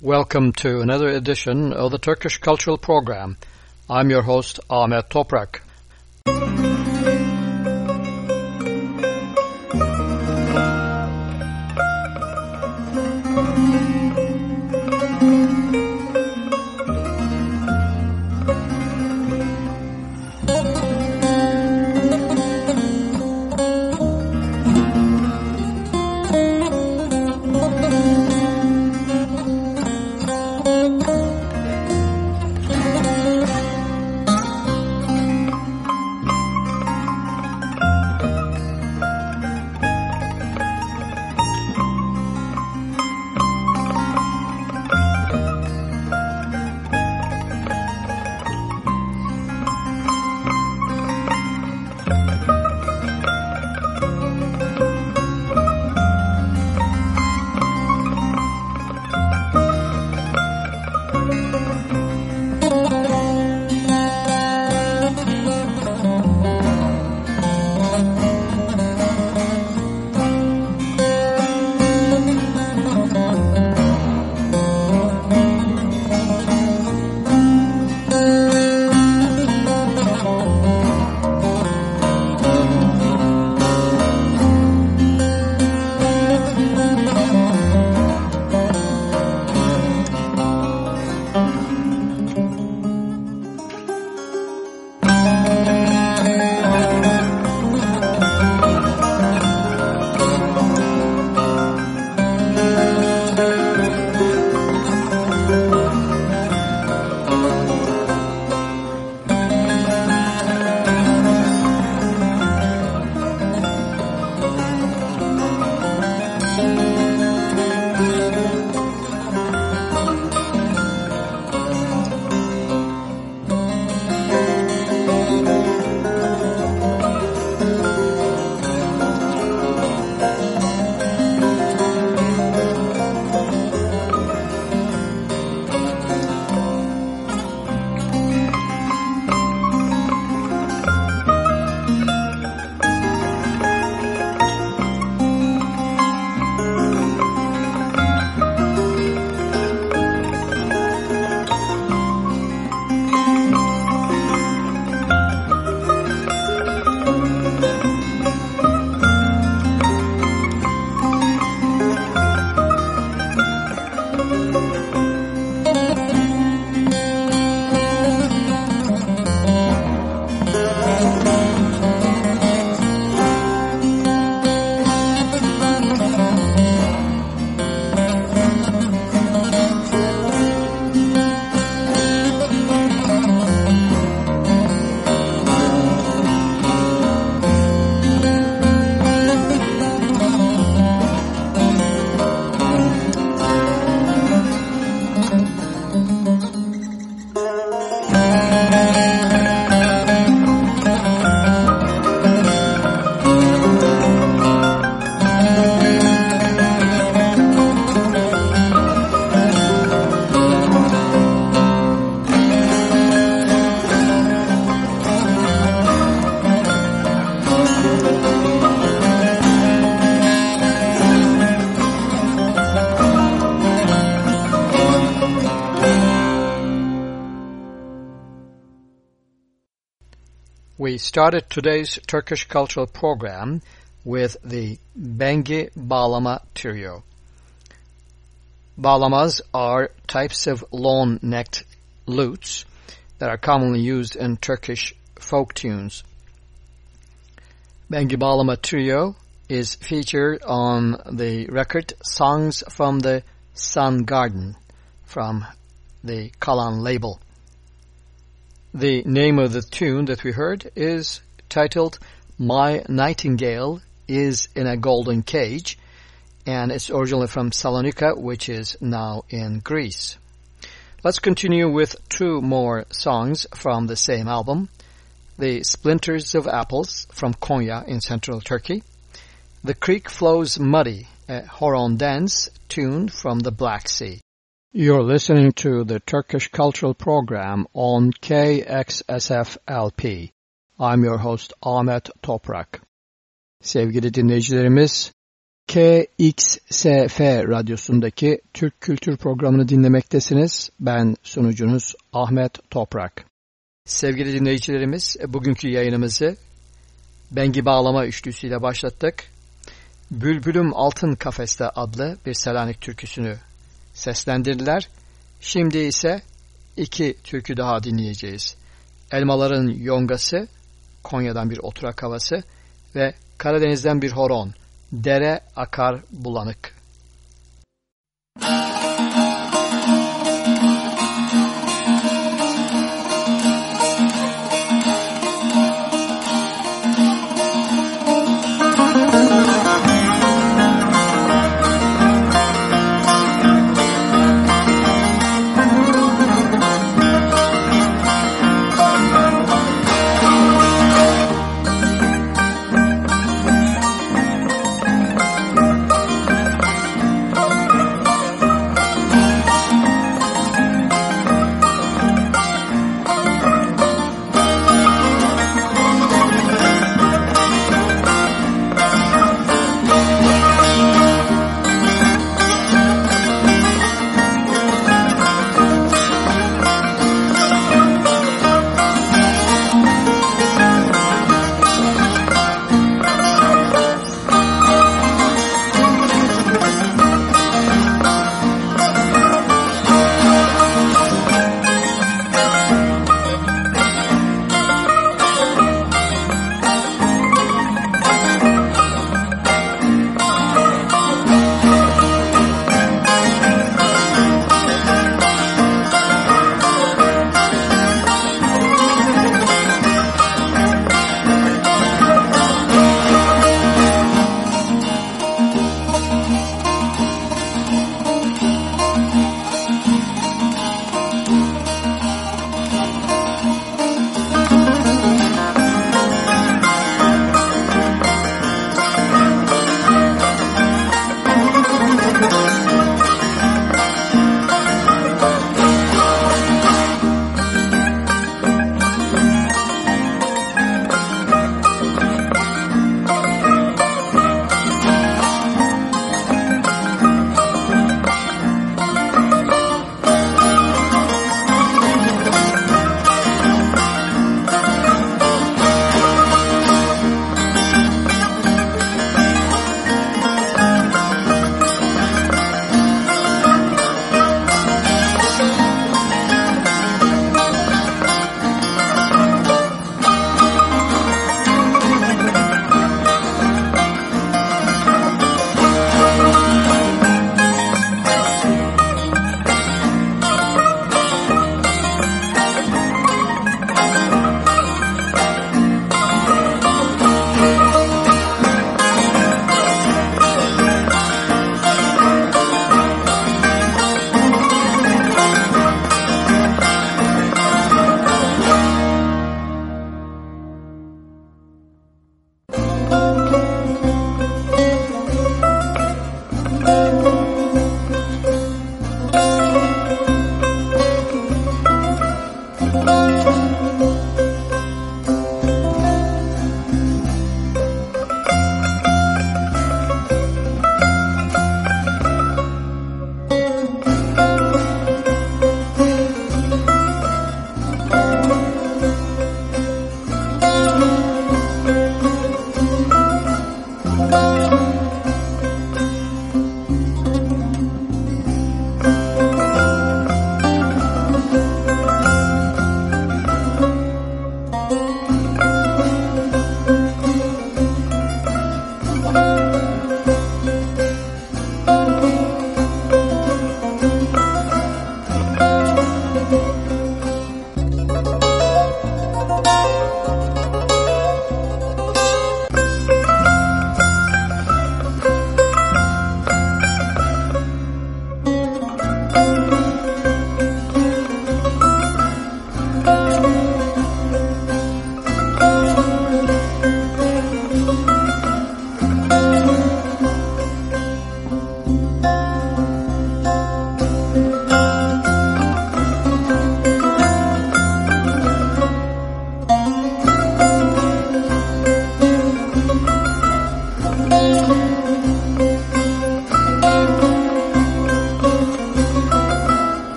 Welcome to another edition of the Turkish Cultural Program. I'm your host Ahmet Toprak. Started today's Turkish cultural program with the Bengi Bağlama Trio. Bağlamas are types of long-necked lutes that are commonly used in Turkish folk tunes. Bengi Bağlama Trio is featured on the record Songs from the Sun Garden from the Kalan label. The name of the tune that we heard is titled My Nightingale is in a Golden Cage and it's originally from Salonika which is now in Greece. Let's continue with two more songs from the same album. The Splinters of Apples from Konya in central Turkey. The Creek Flows Muddy, a Horon dance tune from the Black Sea. You're listening to the Turkish Cultural Program on KXSF-LP. I'm your host Ahmet Toprak. Sevgili dinleyicilerimiz, KXSF radyosundaki Türk Kültür Programı'nı dinlemektesiniz. Ben sunucunuz Ahmet Toprak. Sevgili dinleyicilerimiz, bugünkü yayınımızı Bengi Bağlama Üçlüsü'yle başlattık. Bülbülüm Altın Kafeste adlı bir Selanik türküsünü seslendirdiler. Şimdi ise iki türkü daha dinleyeceğiz. Elmaların Yongası, Konya'dan bir oturak havası ve Karadeniz'den bir horon. Dere akar bulanık. we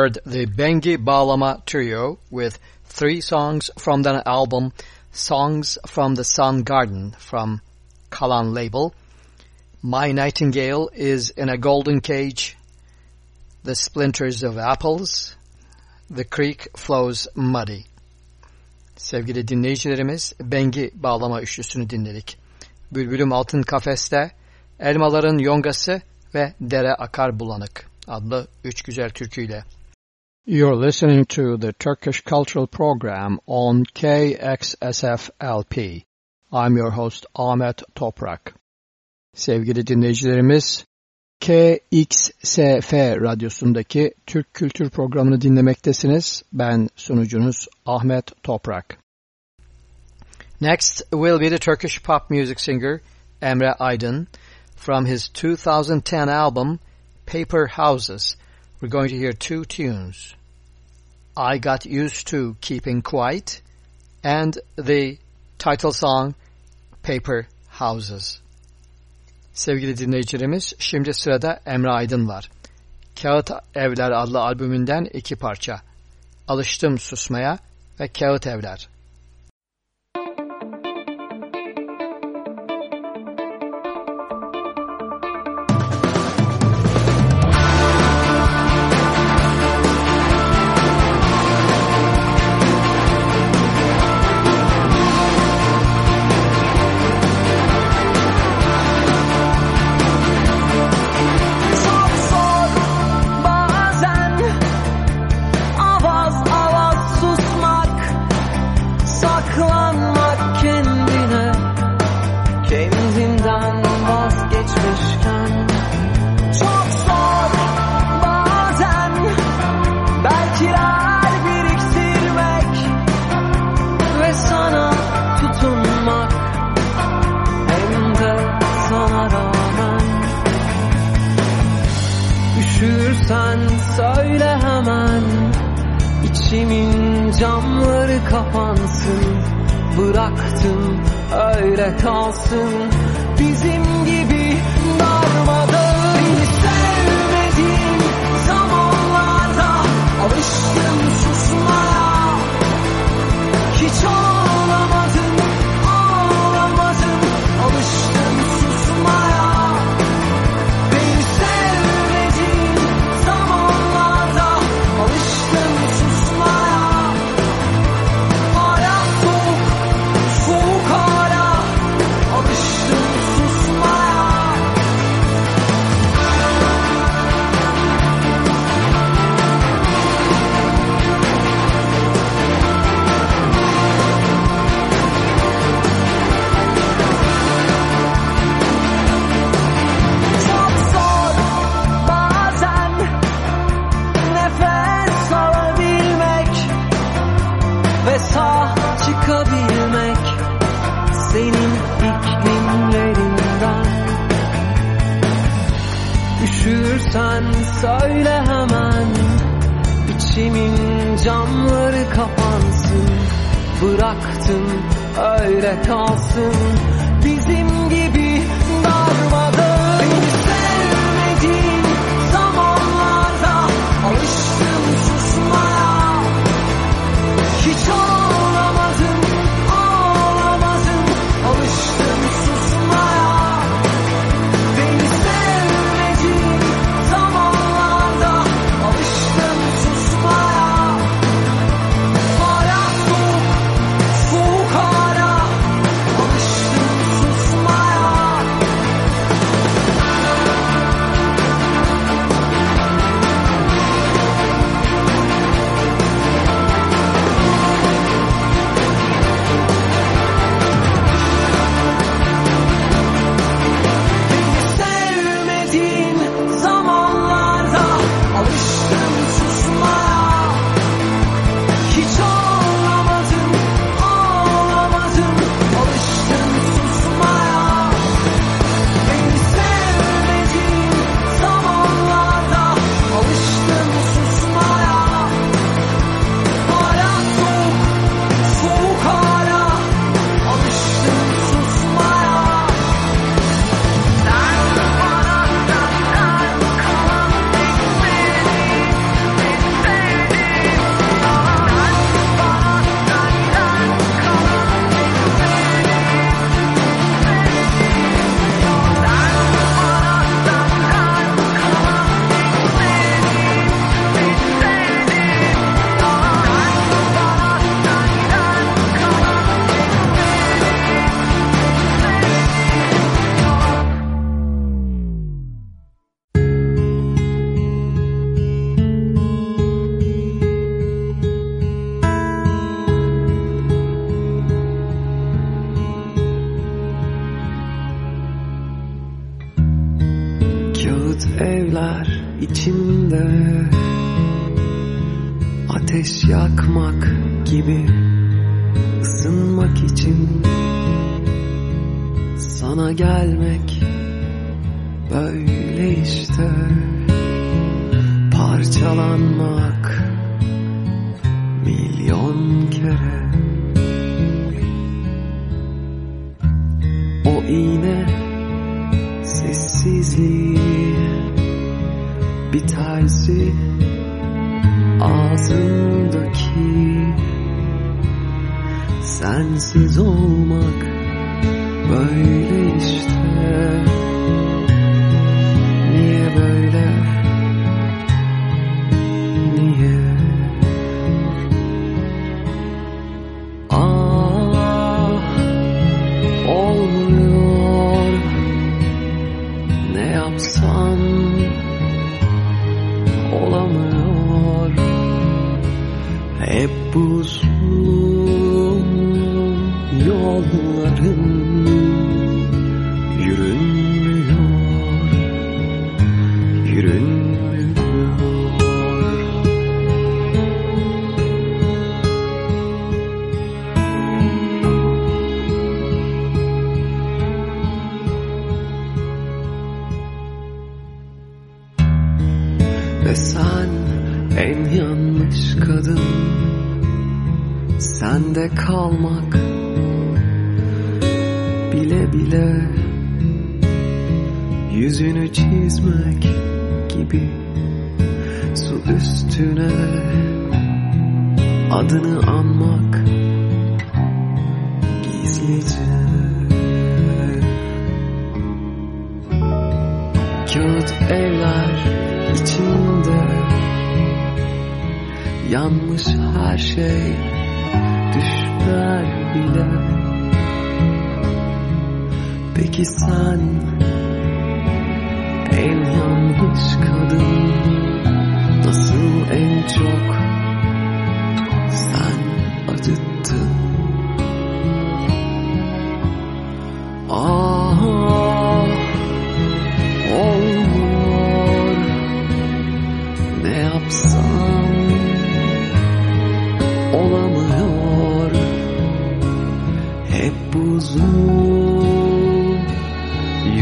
heard the Bengi Bağlama Trio with three songs from the album Songs from the Sun Garden from Kalan label. My Nightingale is in a Golden Cage, The Splinters of Apples, The Creek Flows Muddy. Sevgili dinleyicilerimiz Bengi bağlama üçlüsünü dinledik. Bülbülüm Altın Kafeste, Elmaların Yongası ve Dere Akar Bulanık adlı üç güzel türküyle. You're listening to the Turkish Cultural Program on KXSFLP. I'm your host Ahmet Toprak. Sevgili dinleyicilerimiz, KXSF radyosundaki Türk Kültür Programı'nı dinlemektesiniz. Ben sunucunuz Ahmet Toprak. Next will be the Turkish pop music singer Emre Aydın from his 2010 album Paper Houses. We're going to hear two tunes. I Got Used to Keeping Quiet and the title song Paper Houses. Sevgili dinleyicilerimiz, şimdi sırada Emre Aydın var. Kağıt Evler adlı albümünden iki parça. Alıştım Susmaya ve Kağıt Evler.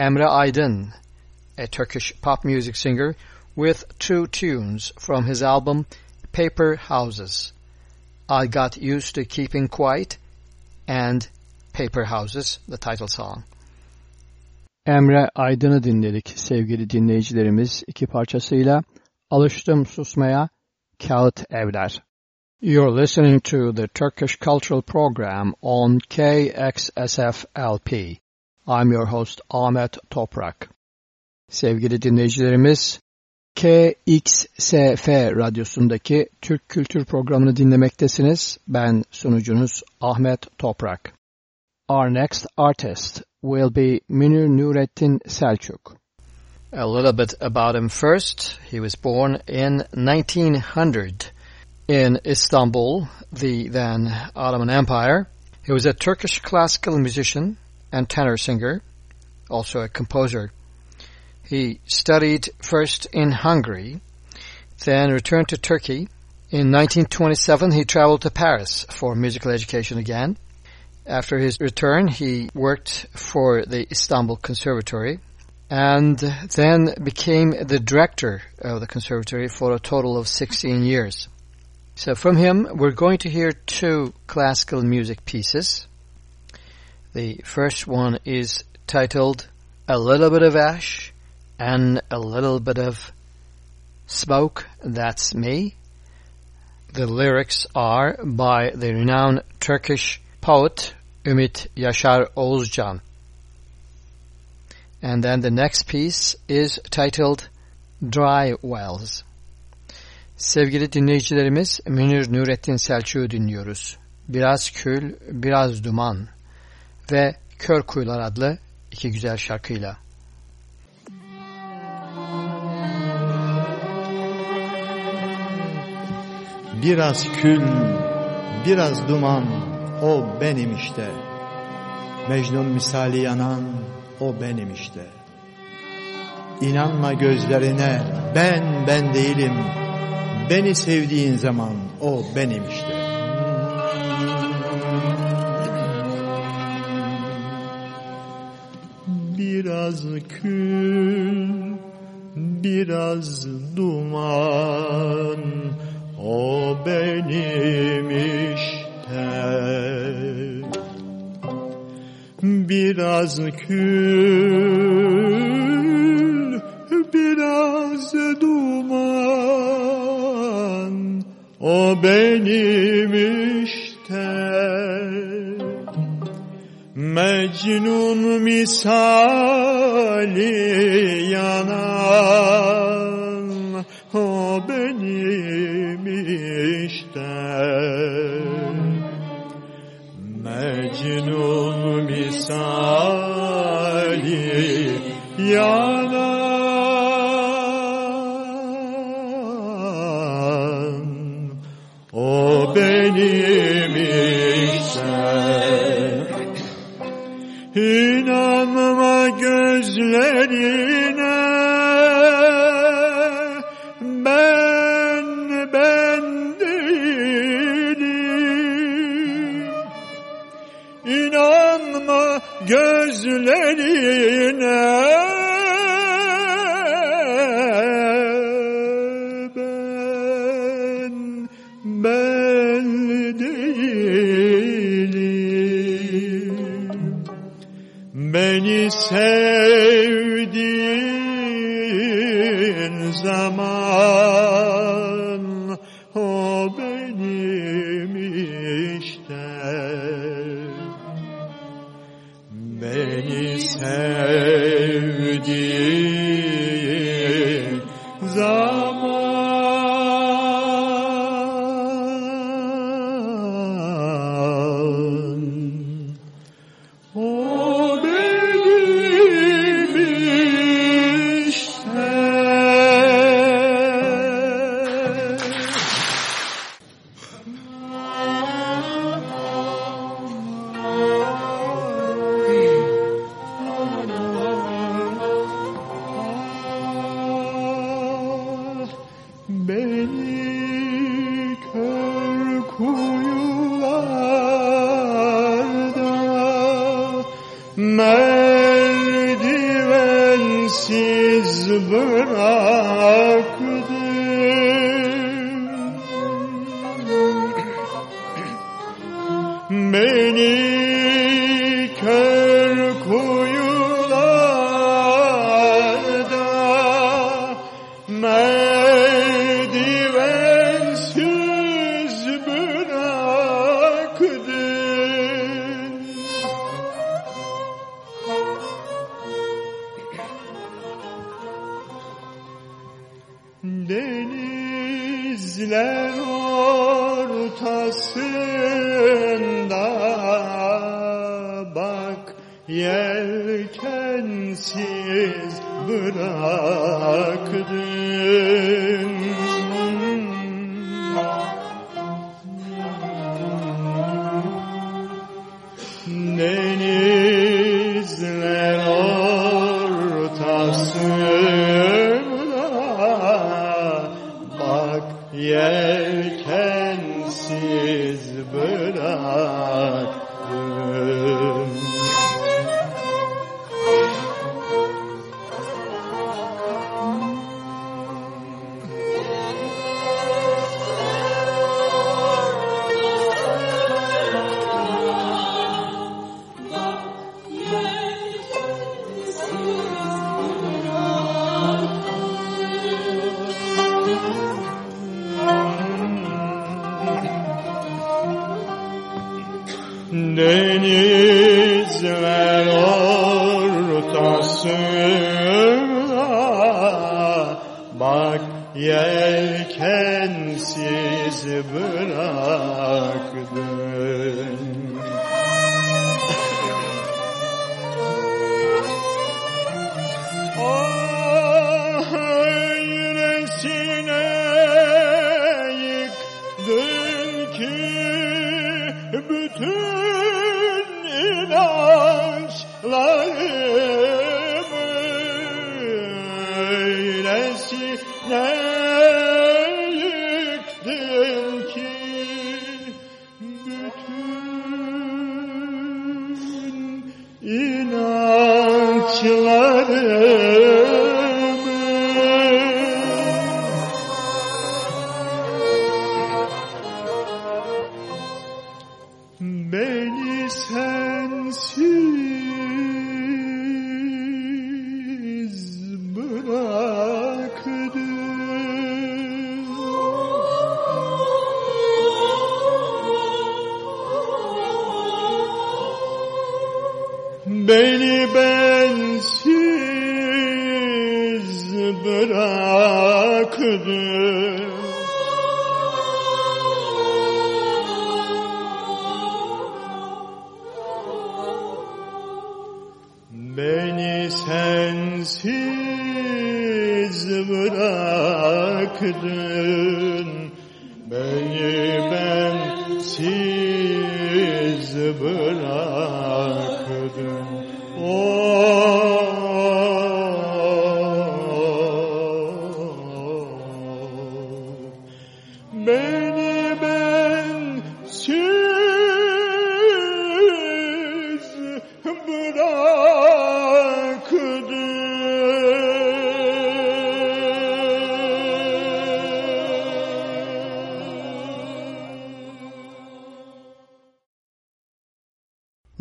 Emre Aydın, a Turkish pop music singer, with two tunes from his album Paper Houses. I Got Used to Keeping Quiet and Paper Houses, the title song. Emre Aydın'ı dinledik sevgili dinleyicilerimiz iki parçasıyla. Alıştım susmaya, Kağıt Evler. You're listening to the Turkish Cultural Program on KXSFLP. I'm your host Ahmet Toprak. Sevgili dinleyicilerimiz, KXSF radyosundaki Türk Kültür Programı'nı dinlemektesiniz. Ben sunucunuz Ahmet Toprak. Our next artist will be Münir Nurettin Selçuk. A little bit about him first. He was born in 1900 in Istanbul, the then Ottoman Empire. He was a Turkish classical musician and tenor singer, also a composer. He studied first in Hungary, then returned to Turkey. In 1927, he traveled to Paris for musical education again. After his return, he worked for the Istanbul Conservatory and then became the director of the conservatory for a total of 16 years. So from him, we're going to hear two classical music pieces. The first one is titled A Little Bit of Ash and A Little Bit of Smoke, That's Me. The lyrics are by the renowned Turkish poet Ümit Yaşar Oğuzcan. And then the next piece is titled Dry Wells. Sevgili dinleyicilerimiz Münir Nurettin Selçuk'u dinliyoruz. Biraz Kül, Biraz Duman ve Kör Kuyular adlı iki güzel şarkıyla. Biraz kül, biraz duman, o benim işte. Mecnun misali yanan, o benim işte. İnanma gözlerine, ben ben değilim. Beni sevdiğin zaman, o benim işte. Biraz kül, biraz duman, o benim işte. Biraz kül Biraz duman O benim işte Mecnun misali yanan O benim işte Mecnun misali yanan O benim öylesine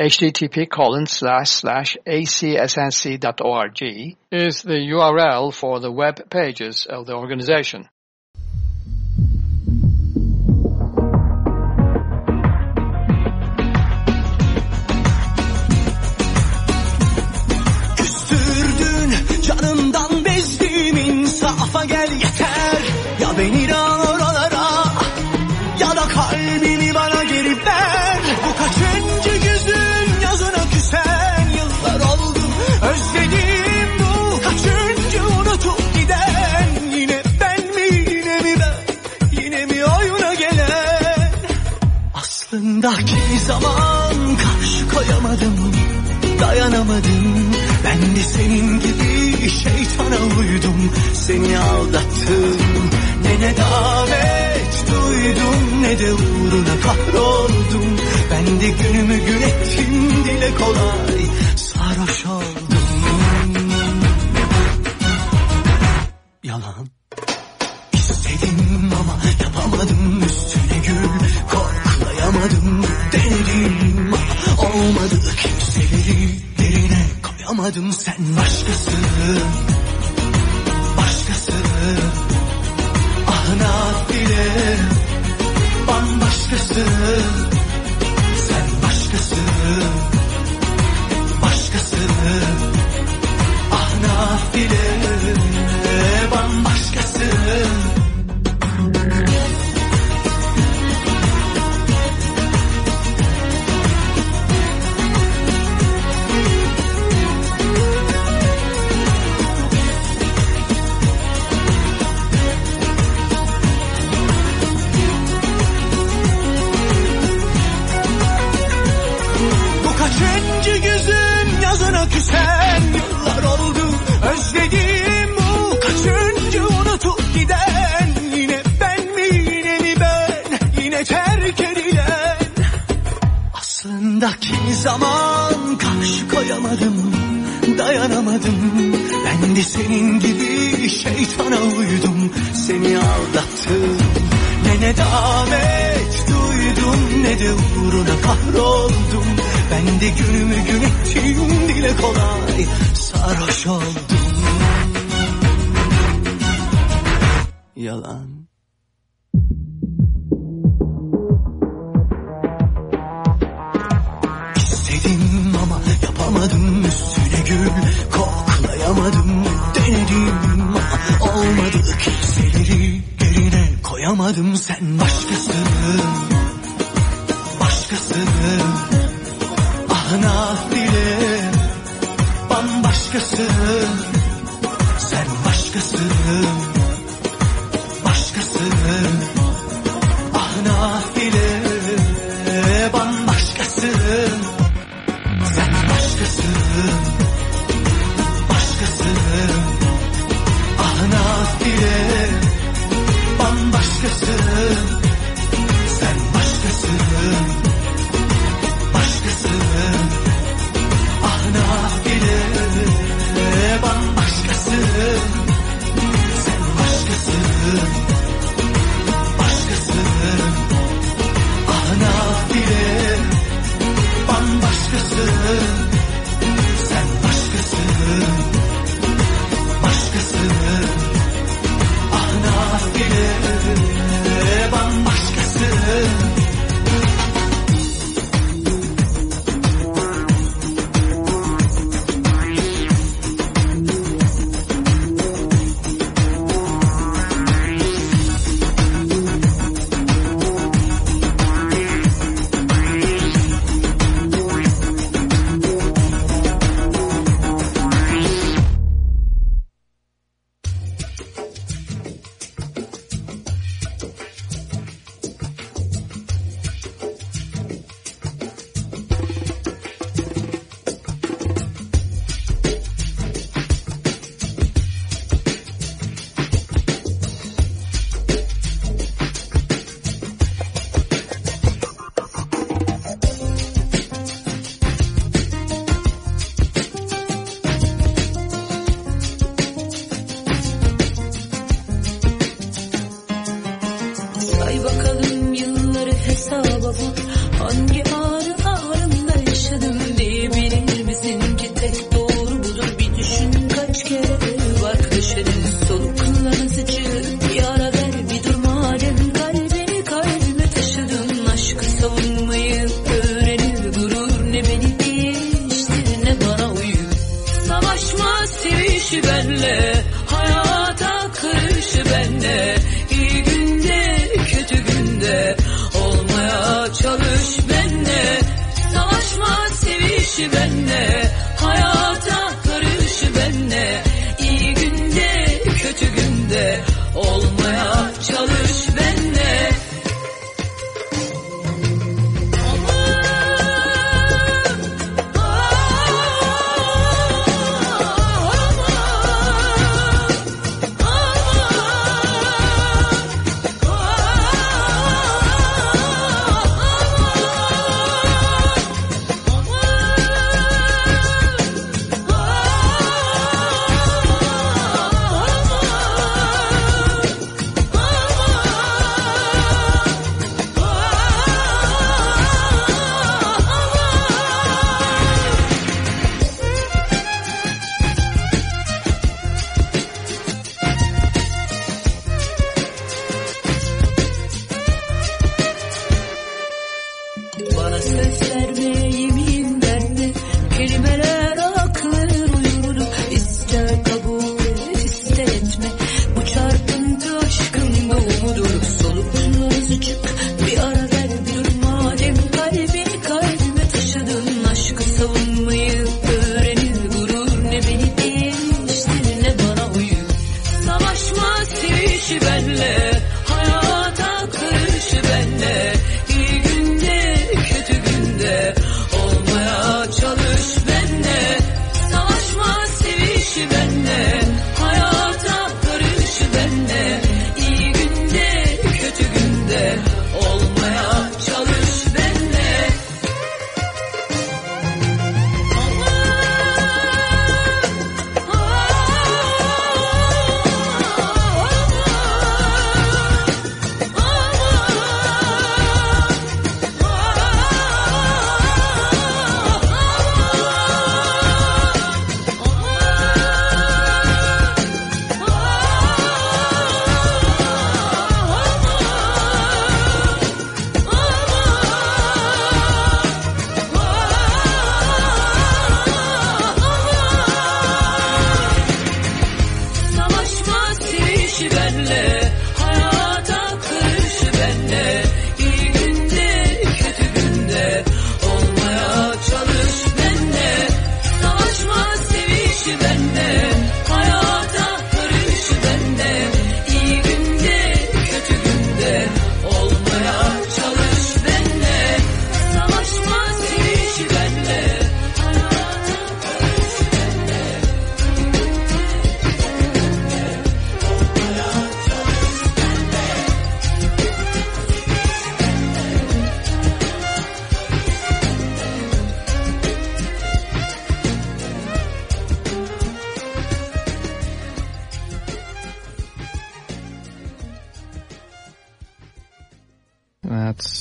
Http colon slash slash acsnc.org is the URL for the web pages of the organization. Küstürdün canımdan bezdim insafa gel yeter Ya beni de Aslında kimi zaman karşı koyamadım dayanamadım. Ben de senin gibi şeytana uydum. Seni aldattım Ne ne davet duydum Ne de uğruna kahroldum. Ben de günümü gün ettim Dile kolay sarhoş oldum anladım sen başkasın.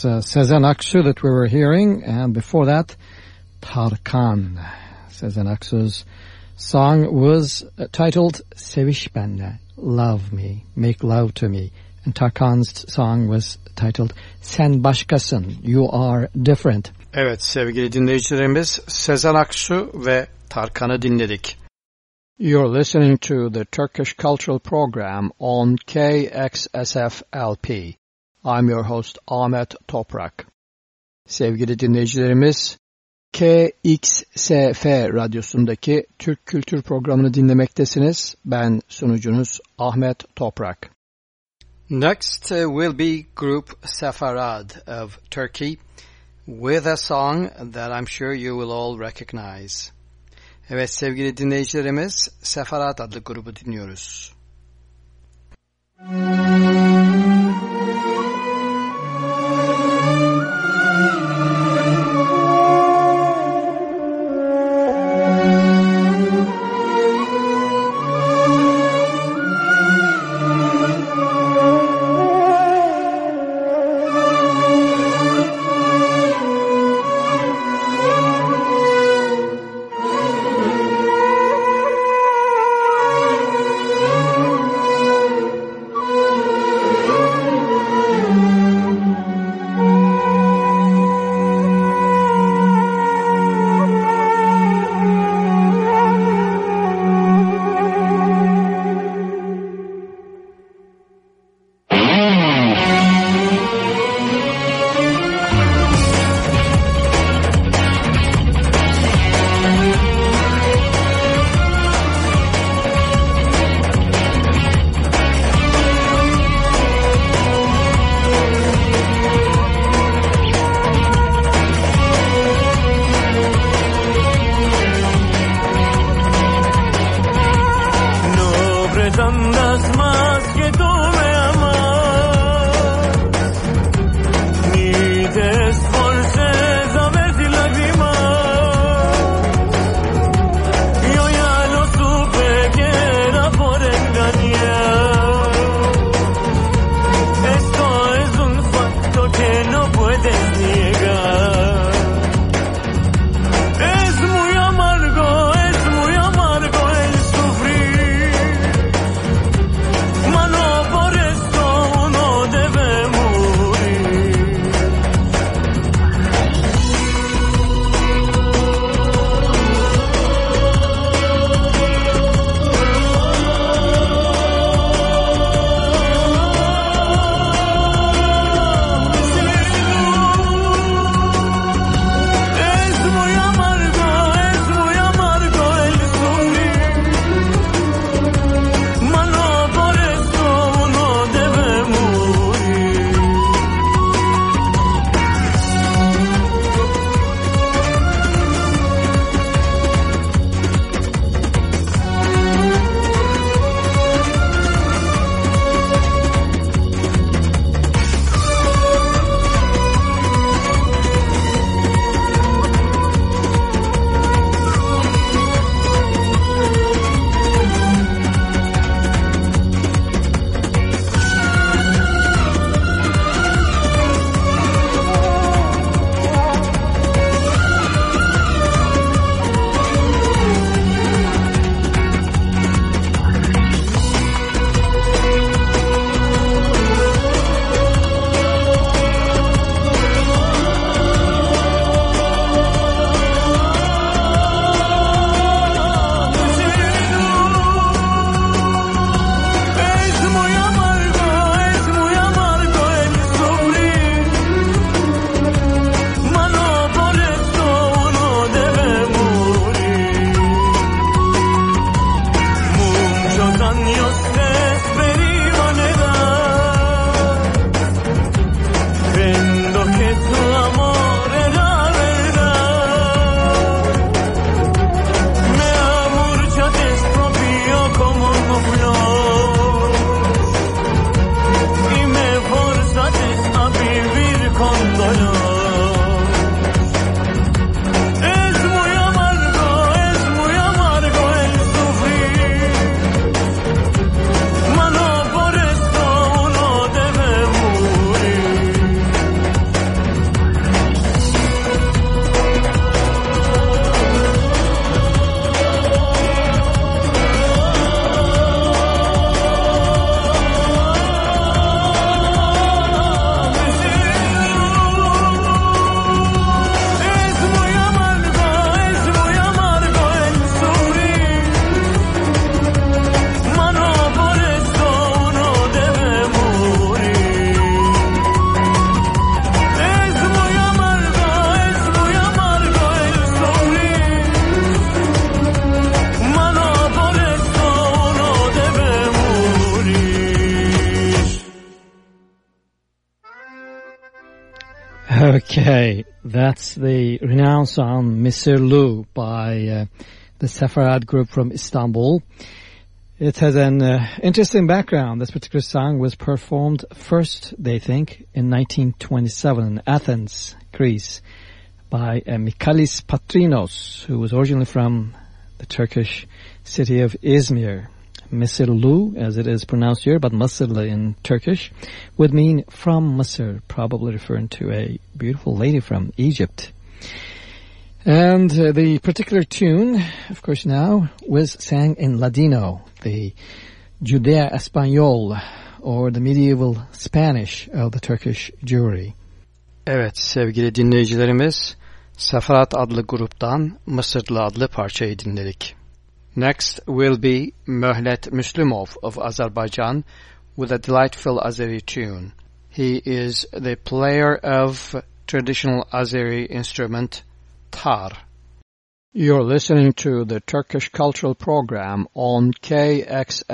Was uh, Sezen Aksu that we were hearing, and before that, Tarkan. Sezen Aksu's song was uh, titled Seviş Benle, Love Me, Make Love to Me. And Tarkan's song was titled Sen Başkasın, You Are Different. Evet sevgili dinleyicilerimiz Sezen Aksu ve Tarkan'ı dinledik. You're listening to the Turkish Cultural Program on KXSF-LP. I'm your host Ahmet Toprak. Sevgili dinleyicilerimiz, KXSF radyosundaki Türk Kültür Programı'nı dinlemektesiniz. Ben sunucunuz Ahmet Toprak. Next uh, will be group Sefarad of Turkey with a song that I'm sure you will all recognize. Evet sevgili dinleyicilerimiz Sefarat adlı grubu dinliyoruz. Müzik that's the renowned song. Lou by uh, the Sefarad group from Istanbul. It has an uh, interesting background. This particular song was performed first, they think, in 1927 in Athens, Greece, by uh, Michalis Patrinos, who was originally from the Turkish city of Izmir. Misirlu, as it is pronounced here, but Mısırlı in Turkish, would mean from Mısır, probably referring to a beautiful lady from Egypt. And uh, the particular tune, of course now, was sang in Ladino, the Judeo Español, or the medieval Spanish of the Turkish Jewry. Evet sevgili dinleyicilerimiz, Sefarad adlı gruptan Mısırlı adlı parçayı dinledik. Next will be Mehmet Müslümov of Azerbaijan with a delightful Azeri tune. He is the player of traditional Azeri instrument tar. You're listening to the Turkish Cultural Program on KXSF-LP.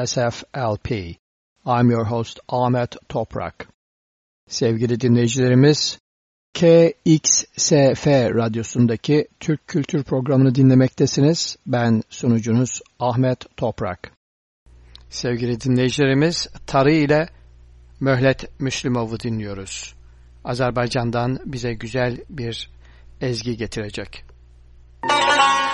I'm your host Ahmet Toprak. Sevgili dinleyicilerimiz, KXSF radyosundaki Türk Kültür Programı'nı dinlemektesiniz. Ben sunucunuz Ahmet Toprak. Sevgili dinleyicilerimiz, Tarı ile Möhlet Müslümov'u dinliyoruz. Azerbaycan'dan bize güzel bir ezgi getirecek. Müzik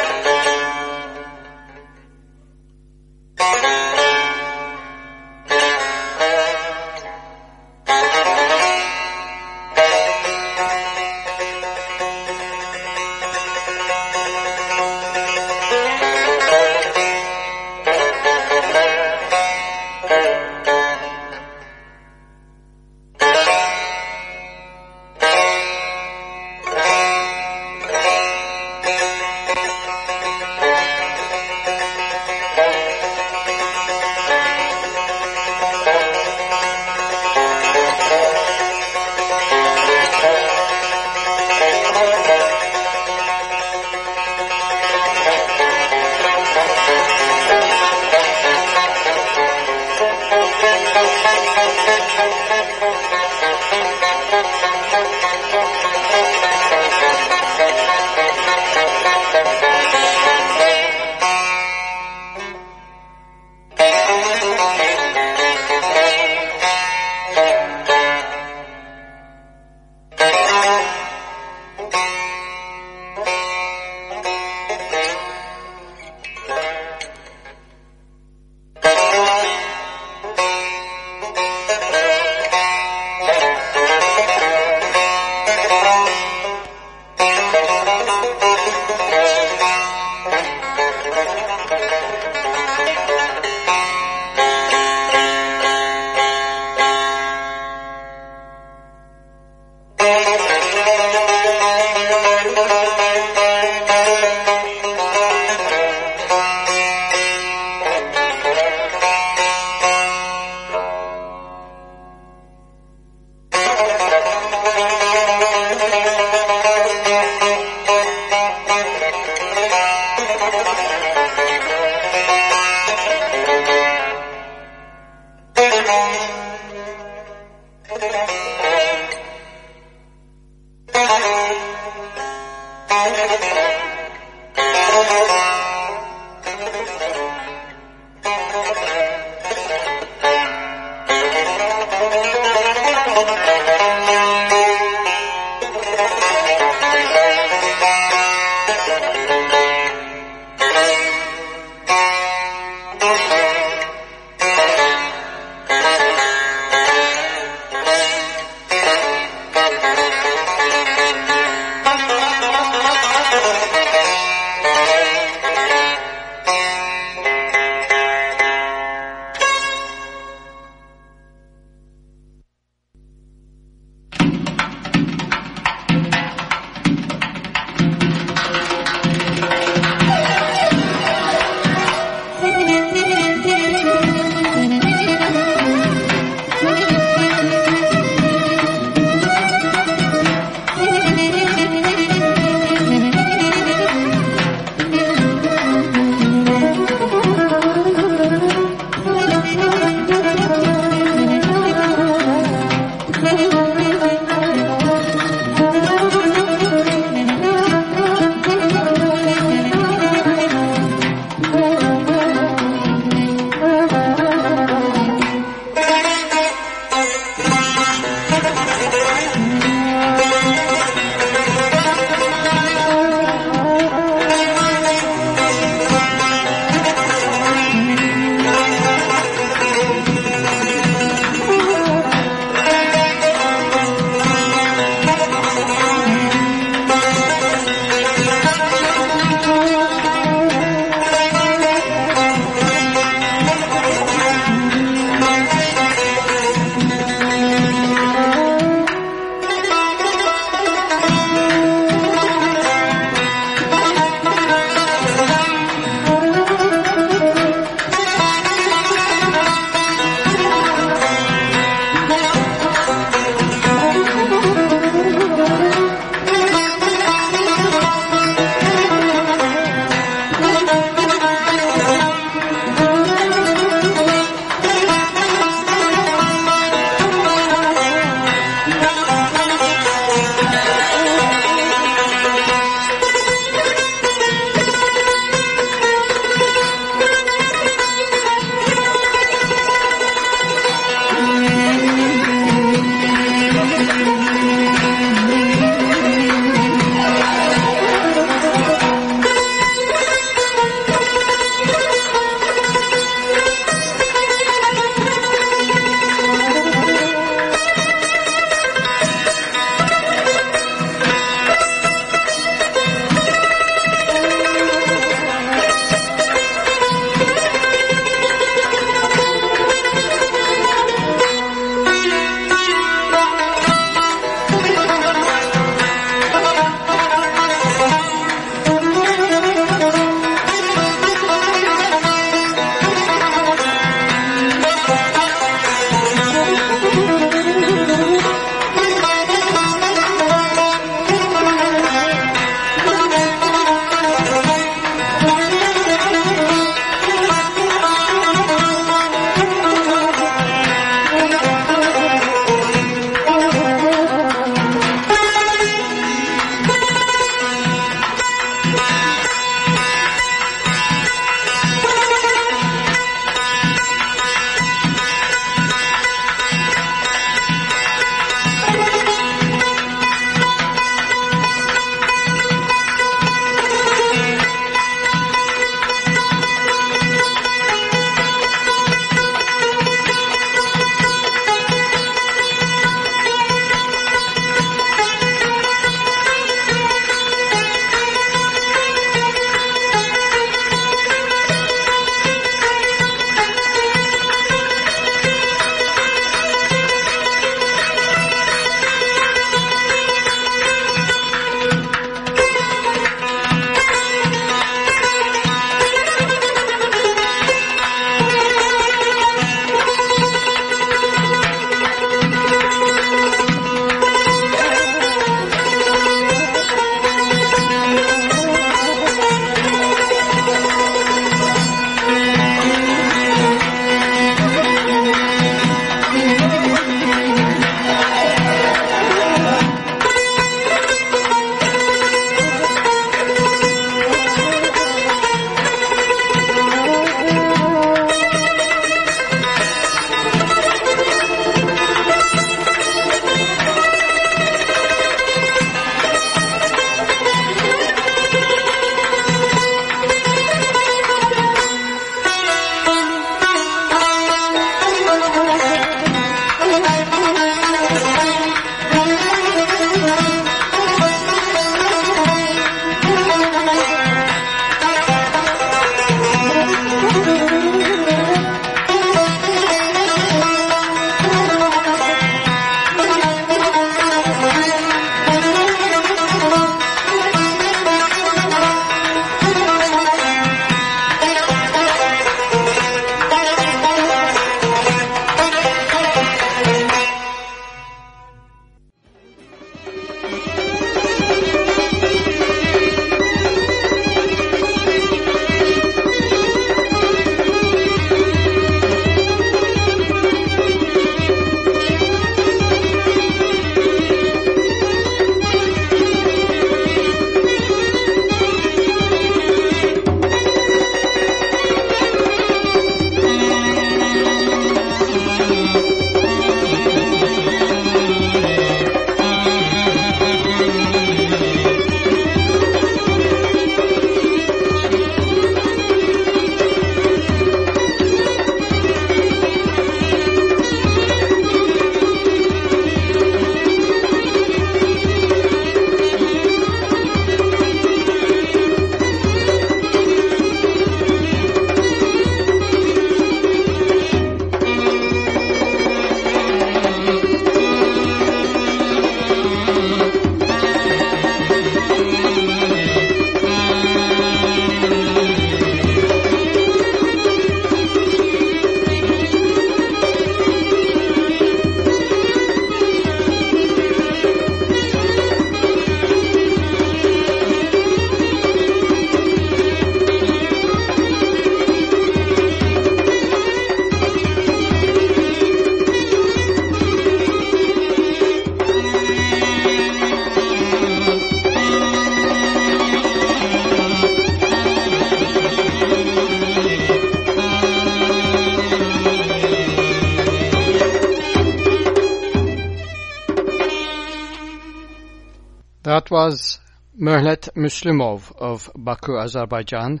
That was Mehlet Müslümov of Baku, Azerbaijan,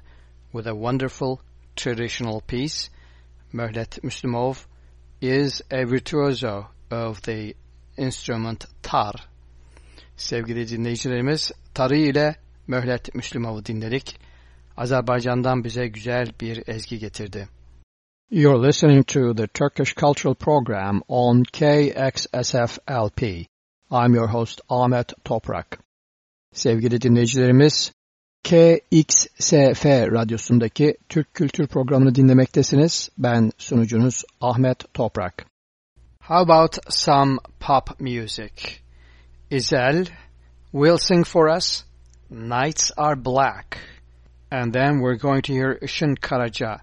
with a wonderful traditional piece. Mehlet Müslümov is a virtuoso of the instrument tar. Sevgili dinleyicilerimiz, tarı ile Mehlet Müslümov'u dinledik. Azerbaycan'dan bize güzel bir ezgi getirdi. You're listening to the Turkish Cultural Program on KXSFLP. I'm your host Ahmet Toprak. Sevgili dinleyicilerimiz, KXSF radyosundaki Türk Kültür Programı'nı dinlemektesiniz. Ben sunucunuz Ahmet Toprak. How about some pop music? Izel will sing for us Nights Are Black. And then we're going to hear Işın Karaca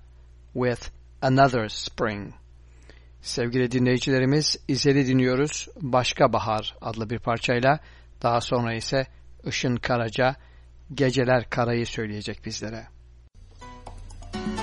with Another Spring. Sevgili dinleyicilerimiz, İzel'i dinliyoruz. Başka Bahar adlı bir parçayla. Daha sonra ise Işın Karaca Geceler Kara'yı söyleyecek bizlere. suçun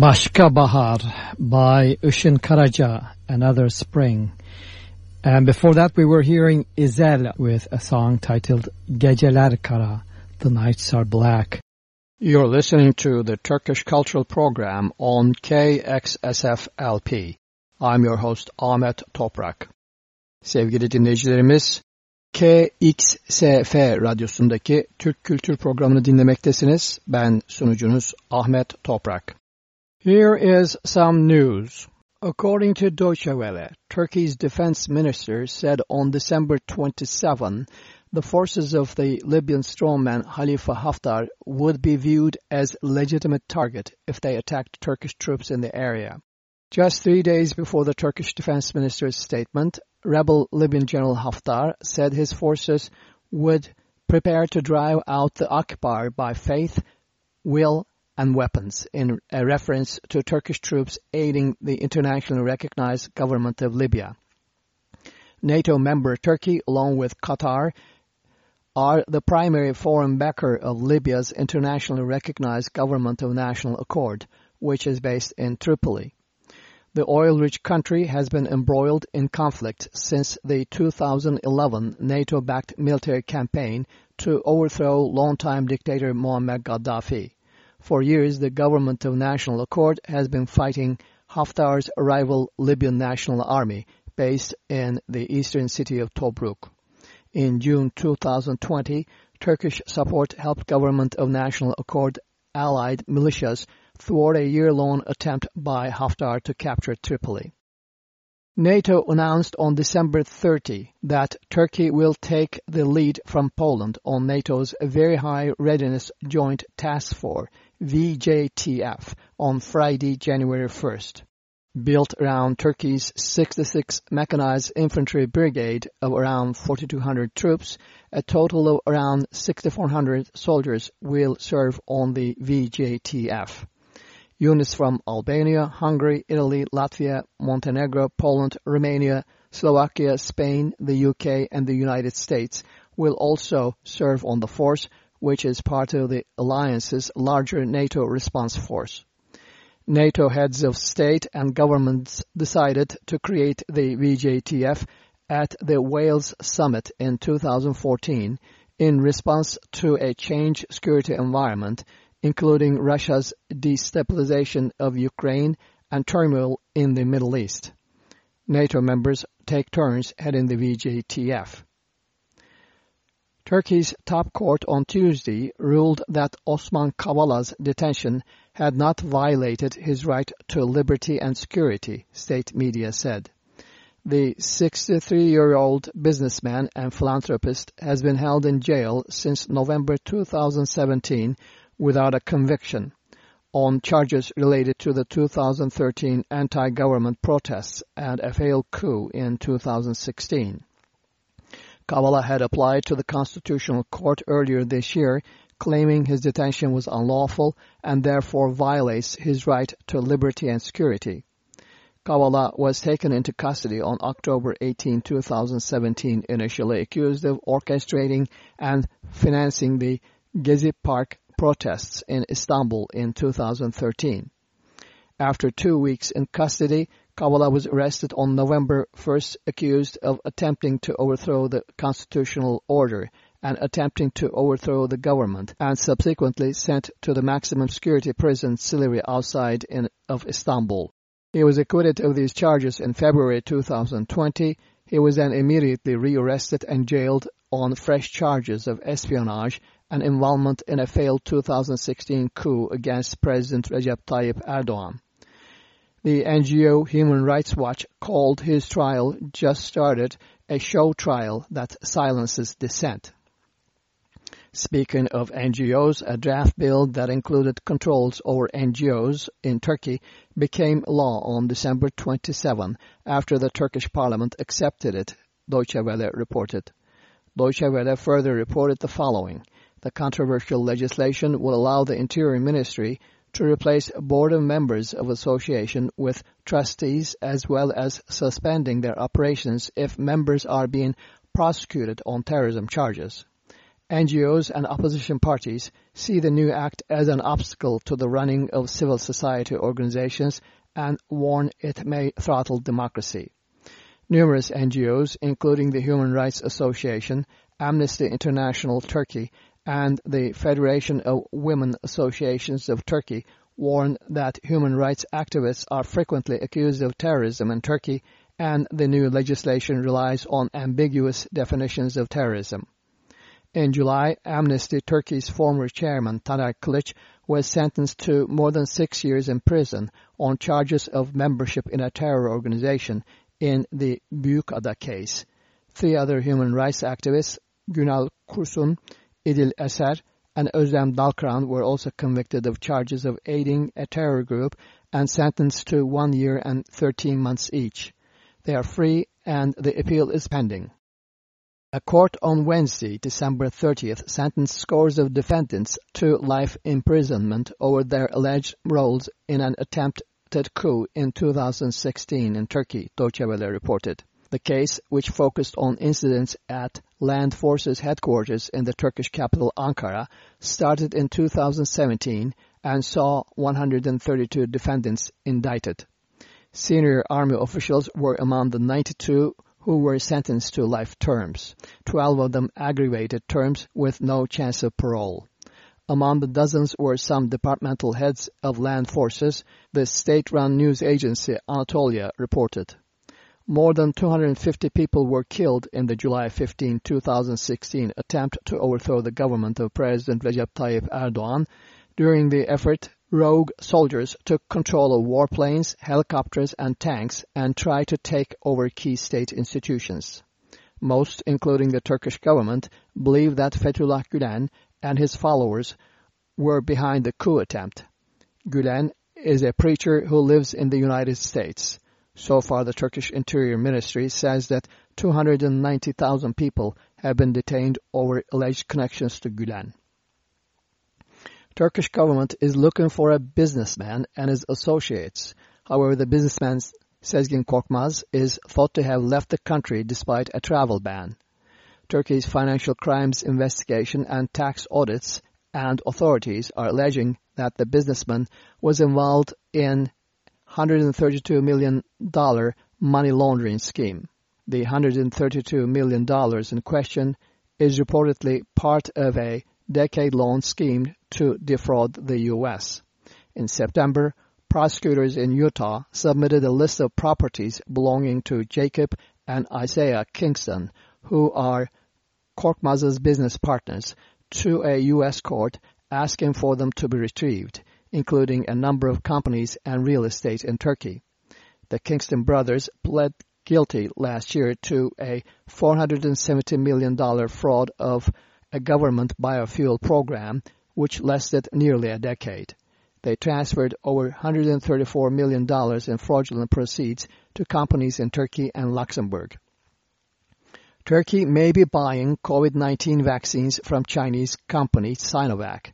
Başka Bahar by Işın Karaca, Another Spring. And before that we were hearing Izel with a song titled Geceler Kara, The Nights Are Black. You're listening to the Turkish Cultural Program on KXSF-LP. I'm your host Ahmet Toprak. Sevgili dinleyicilerimiz, KXSF radyosundaki Türk Kültür Programı'nı dinlemektesiniz. Ben sunucunuz Ahmet Toprak. Here is some news. According to Deutsche Welle, Turkey's defense minister said on December 27 the forces of the Libyan strongman Khalifa Haftar would be viewed as legitimate target if they attacked Turkish troops in the area. Just three days before the Turkish defense minister's statement, rebel Libyan General Haftar said his forces would prepare to drive out the occupier by faith, will, and weapons in a reference to Turkish troops aiding the internationally recognized government of Libya. NATO member Turkey, along with Qatar, are the primary foreign backer of Libya's internationally recognized Government of National Accord, which is based in Tripoli. The oil-rich country has been embroiled in conflict since the 2011 NATO-backed military campaign to overthrow longtime dictator Muammar Gaddafi. For years, the government of national accord has been fighting Haftar's rival Libyan National Army based in the eastern city of Tobruk. In June 2020, Turkish support helped government of national accord allied militias thwart a year-long attempt by Haftar to capture Tripoli. NATO announced on December 30 that Turkey will take the lead from Poland on NATO's Very High Readiness Joint Task Force, VJTF, on Friday, January 1st. Built around Turkey's 66 Mechanized Infantry Brigade of around 4,200 troops, a total of around 6,400 soldiers will serve on the VJTF. Units from Albania, Hungary, Italy, Latvia, Montenegro, Poland, Romania, Slovakia, Spain, the UK, and the United States will also serve on the force, which is part of the alliance's larger NATO response force. NATO heads of state and governments decided to create the VJTF at the Wales Summit in 2014 in response to a changed security environment including Russia's destabilization of Ukraine and turmoil in the Middle East. NATO members take turns heading the VJTF. Turkey's top court on Tuesday ruled that Osman Kavala''s detention had not violated his right to liberty and security, state media said. The 63-year-old businessman and philanthropist has been held in jail since November 2017 without a conviction on charges related to the 2013 anti-government protests and a failed coup in 2016. Kavala had applied to the Constitutional Court earlier this year, claiming his detention was unlawful and therefore violates his right to liberty and security. Kavala was taken into custody on October 18, 2017, initially accused of orchestrating and financing the Gezi Park protests in Istanbul in 2013. After two weeks in custody, Kavala was arrested on November 1st accused of attempting to overthrow the constitutional order and attempting to overthrow the government and subsequently sent to the maximum security prison Silivri outside in, of Istanbul. He was acquitted of these charges in February 2020. He was then immediately rearrested and jailed on fresh charges of espionage and involvement in a failed 2016 coup against President Recep Tayyip Erdogan. The NGO Human Rights Watch called his trial just started a show trial that silences dissent. Speaking of NGOs, a draft bill that included controls over NGOs in Turkey became law on December 27 after the Turkish parliament accepted it, Deutsche Welle reported. Deutsche Welle further reported the following. The controversial legislation will allow the Interior Ministry to replace board of members of association with trustees as well as suspending their operations if members are being prosecuted on terrorism charges. NGOs and opposition parties see the new act as an obstacle to the running of civil society organizations and warn it may throttle democracy. Numerous NGOs, including the Human Rights Association, Amnesty International Turkey, and the Federation of Women Associations of Turkey warn that human rights activists are frequently accused of terrorism in Turkey and the new legislation relies on ambiguous definitions of terrorism. In July, Amnesty Turkey's former chairman Taner Kılıç was sentenced to more than six years in prison on charges of membership in a terror organization in the Büyükada case. Three other human rights activists, Günal Kurşun, Idil Eser and Özlem Dalkıran were also convicted of charges of aiding a terror group and sentenced to one year and 13 months each. They are free and the appeal is pending. A court on Wednesday, December 30th, sentenced scores of defendants to life imprisonment over their alleged roles in an attempted coup in 2016 in Turkey, Deutsche Welle reported. The case, which focused on incidents at Land Forces headquarters in the Turkish capital Ankara, started in 2017 and saw 132 defendants indicted. Senior army officials were among the 92 who were sentenced to life terms, 12 of them aggravated terms with no chance of parole. Among the dozens were some departmental heads of land forces, the state-run news agency Anatolia reported. More than 250 people were killed in the July 15, 2016 attempt to overthrow the government of President Recep Tayyip Erdogan. During the effort, rogue soldiers took control of warplanes, helicopters and tanks and tried to take over key state institutions. Most, including the Turkish government, believe that Fethullah Gulen and his followers were behind the coup attempt. Gulen is a preacher who lives in the United States. So far, the Turkish Interior Ministry says that 290,000 people have been detained over alleged connections to Gulen. Turkish government is looking for a businessman and his associates. However, the businessman Sezgin Korkmaz is thought to have left the country despite a travel ban. Turkey's Financial Crimes Investigation and Tax Audits and authorities are alleging that the businessman was involved in $132 million money laundering scheme. The $132 million in question is reportedly part of a decade-long scheme to defraud the U.S. In September, prosecutors in Utah submitted a list of properties belonging to Jacob and Isaiah Kingston, who are Korkmaz's business partners, to a U.S. court asking for them to be retrieved, including a number of companies and real estate in Turkey. The Kingston brothers pled guilty last year to a $470 million fraud of a government biofuel program which lasted nearly a decade. They transferred over $134 million in fraudulent proceeds to companies in Turkey and Luxembourg. Turkey may be buying COVID-19 vaccines from Chinese company Sinovac.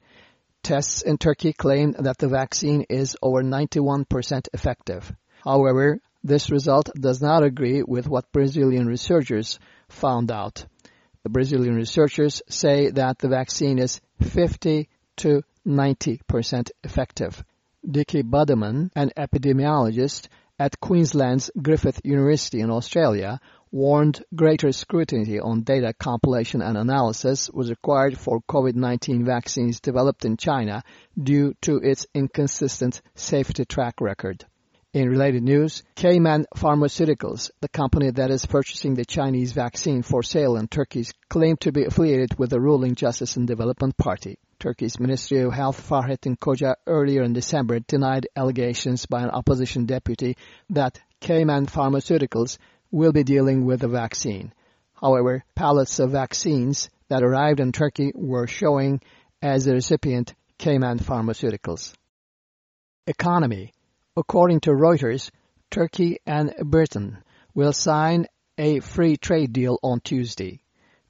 Tests in Turkey claim that the vaccine is over 91% effective. However, this result does not agree with what Brazilian researchers found out. The Brazilian researchers say that the vaccine is 50 to 90% effective. Dicky Budiman, an epidemiologist at Queensland's Griffith University in Australia, warned greater scrutiny on data compilation and analysis was required for COVID-19 vaccines developed in China due to its inconsistent safety track record. In related news, Keymen Pharmaceuticals, the company that is purchasing the Chinese vaccine for sale in Turkey, claimed to be affiliated with the ruling Justice and Development Party. Turkey's Ministry of Health Fahrettin Koca earlier in December denied allegations by an opposition deputy that Keymen Pharmaceuticals will be dealing with the vaccine. However, pallets of vaccines that arrived in Turkey were showing as the recipient Keymen Pharmaceuticals. Economy According to Reuters, Turkey and Britain will sign a free trade deal on Tuesday.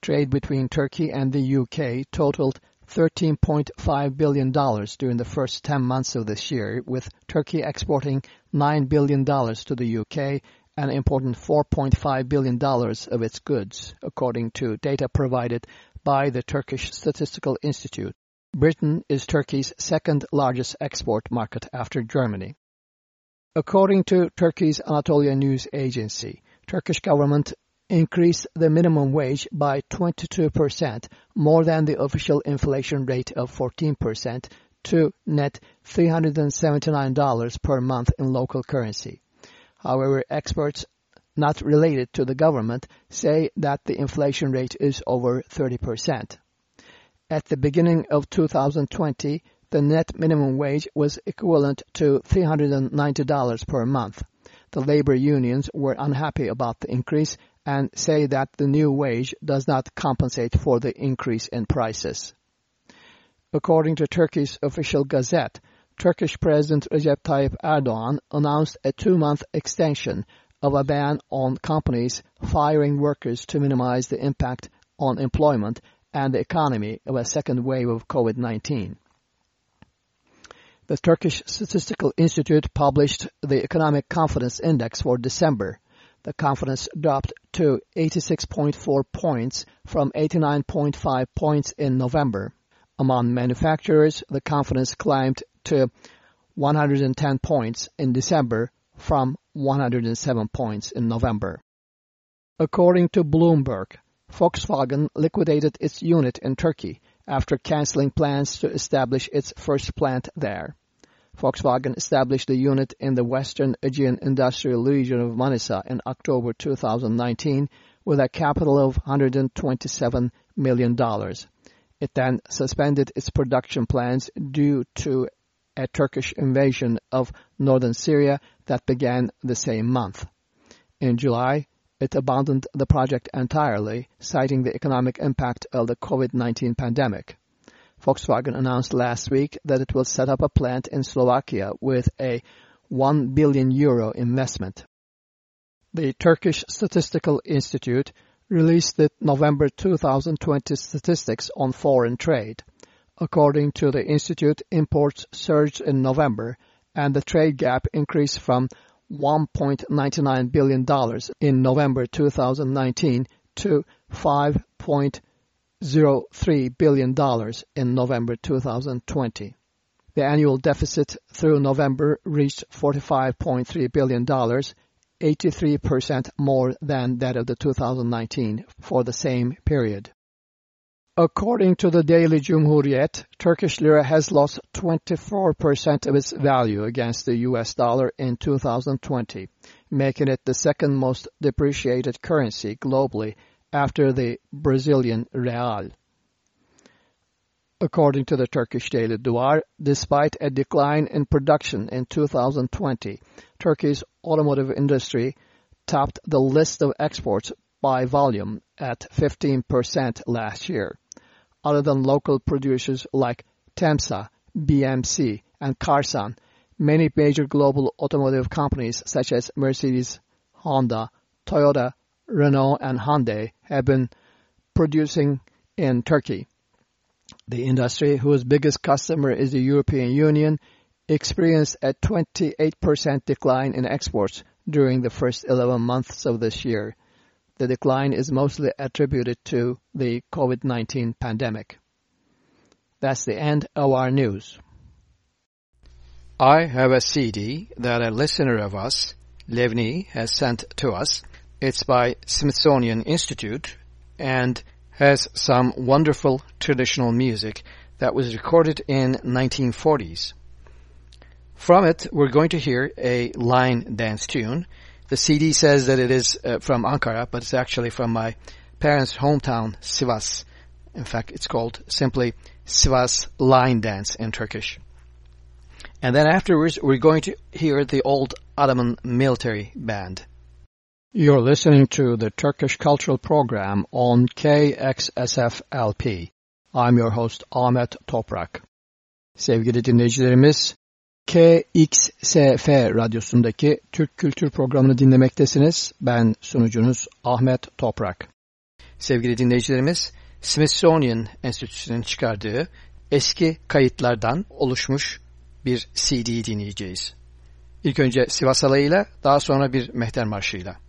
Trade between Turkey and the UK totaled $13.5 billion during the first 10 months of this year, with Turkey exporting $9 billion to the UK and importing $4.5 billion of its goods, according to data provided by the Turkish Statistical Institute. Britain is Turkey's second largest export market after Germany. According to Turkey's Anatolia News Agency, Turkish government increased the minimum wage by 22%, more than the official inflation rate of 14%, to net $379 per month in local currency. However, experts not related to the government say that the inflation rate is over 30%. At the beginning of 2020, the net minimum wage was equivalent to $390 per month. The labor unions were unhappy about the increase and say that the new wage does not compensate for the increase in prices. According to Turkey's official gazette, Turkish President Recep Tayyip Erdogan announced a two-month extension of a ban on companies firing workers to minimize the impact on employment and the economy of a second wave of COVID-19. The Turkish Statistical Institute published the Economic Confidence Index for December. The confidence dropped to 86.4 points from 89.5 points in November. Among manufacturers, the confidence climbed to 110 points in December from 107 points in November. According to Bloomberg, Volkswagen liquidated its unit in Turkey after canceling plans to establish its first plant there. Volkswagen established the unit in the Western Aegean Industrial Region of Manisa in October 2019 with a capital of $127 million. It then suspended its production plans due to a Turkish invasion of northern Syria that began the same month. In July, it abandoned the project entirely, citing the economic impact of the COVID-19 pandemic. Volkswagen announced last week that it will set up a plant in Slovakia with a 1 billion euro investment. The Turkish Statistical Institute released the November 2020 statistics on foreign trade. According to the institute, imports surged in November and the trade gap increased from $1.99 billion in November 2019 to $5.03 billion in November 2020. The annual deficit through November reached $45.3 billion, 83% more than that of the 2019 for the same period. According to the Daily Cumhuriyet, Turkish lira has lost 24% of its value against the US dollar in 2020, making it the second most depreciated currency globally after the Brazilian real. According to the Turkish Daily Duvar, despite a decline in production in 2020, Turkey's automotive industry topped the list of exports by volume at 15% last year other than local producers like Temsa, BMC, and Karsan, many major global automotive companies such as Mercedes, Honda, Toyota, Renault, and Hyundai have been producing in Turkey. The industry, whose biggest customer is the European Union, experienced a 28% decline in exports during the first 11 months of this year the decline is mostly attributed to the COVID-19 pandemic. That's the end of our news. I have a CD that a listener of us, Levni, has sent to us. It's by Smithsonian Institute and has some wonderful traditional music that was recorded in 1940s. From it, we're going to hear a line dance tune the CD says that it is uh, from Ankara, but it's actually from my parents' hometown, Sivas. In fact, it's called simply Sivas Line Dance in Turkish. And then afterwards, we're going to hear the old Ottoman military band. You're listening to the Turkish Cultural Program on KXSF-LP. I'm your host Ahmet Toprak. Sevgili dinleyicilerimiz, KXSF radyosundaki Türk Kültür Programı'nı dinlemektesiniz. Ben sunucunuz Ahmet Toprak. Sevgili dinleyicilerimiz, Smithsonian Enstitüsü'nün çıkardığı eski kayıtlardan oluşmuş bir CD dinleyeceğiz. İlk önce Sivas Alayı'yla, daha sonra bir Mehter Marşı'yla.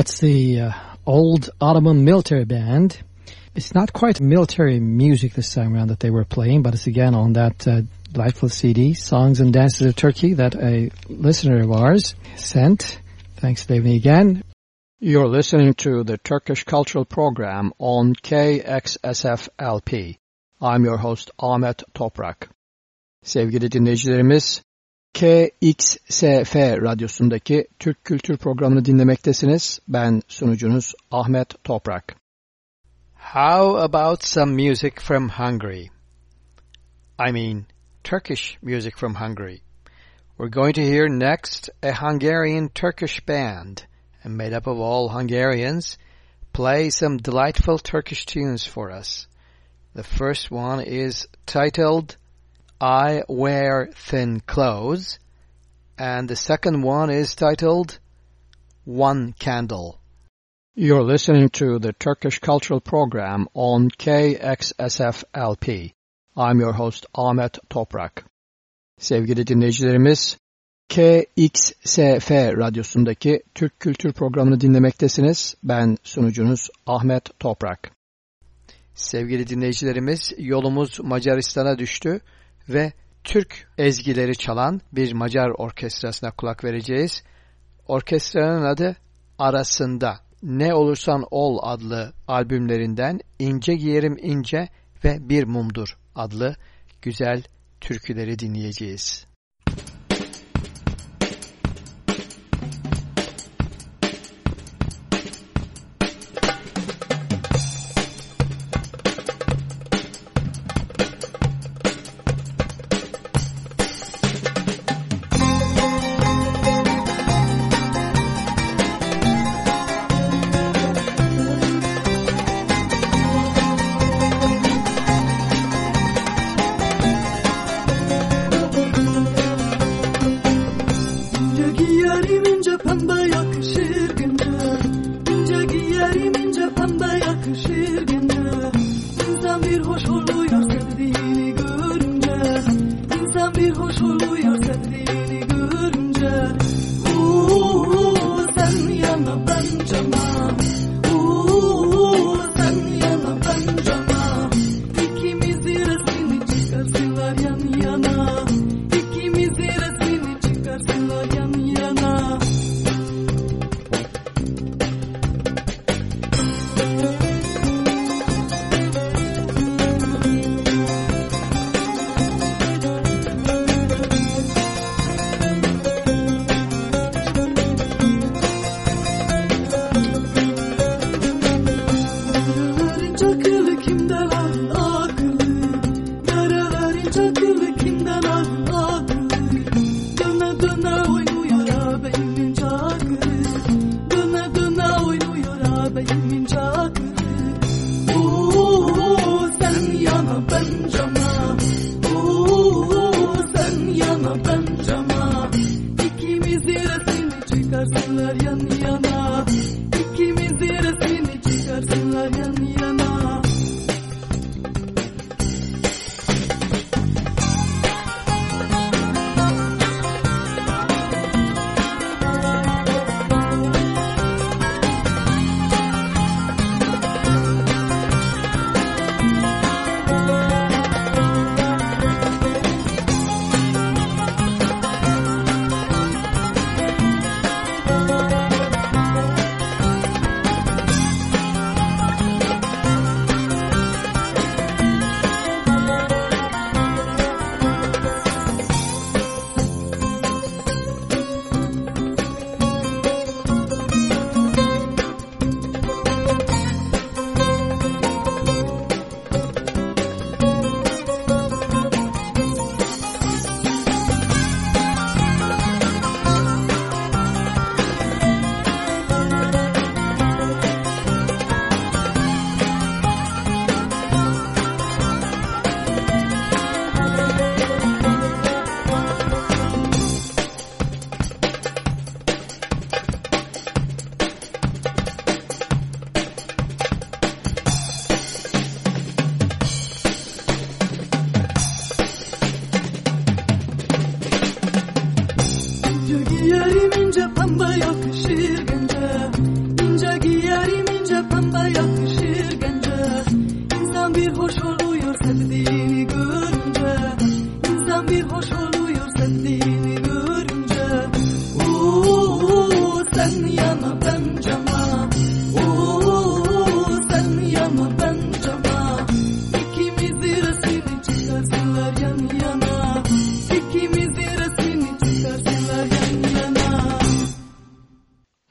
That's the uh, old Ottoman military band. It's not quite military music this time around that they were playing, but it's again on that uh, delightful CD, Songs and Dances of Turkey, that a listener of ours sent. Thanks, David, again. You're listening to the Turkish Cultural Program on KXSF-LP. I'm your host Ahmet Toprak. Sevgili dinleyicilerimiz, KXSF radyosundaki Türk Kültür Programı'nı dinlemektesiniz. Ben sunucunuz Ahmet Toprak. How about some music from Hungary? I mean, Turkish music from Hungary. We're going to hear next a Hungarian-Turkish band, made up of all Hungarians, play some delightful Turkish tunes for us. The first one is titled I Wear Thin Clothes, and the second one is titled One Candle. You're listening to the Turkish Cultural Program on KXSF-LP. I'm your host Ahmet Toprak. Sevgili dinleyicilerimiz, KXSF radyosundaki Türk Kültür Programı'nı dinlemektesiniz. Ben sunucunuz Ahmet Toprak. Sevgili dinleyicilerimiz, yolumuz Macaristan'a düştü ve Türk ezgileri çalan bir Macar orkestrasına kulak vereceğiz. Orkestranın adı Arasında. Ne Olursan Ol adlı albümlerinden İnce Giyerim İnce ve Bir Mumdur adlı güzel türküleri dinleyeceğiz.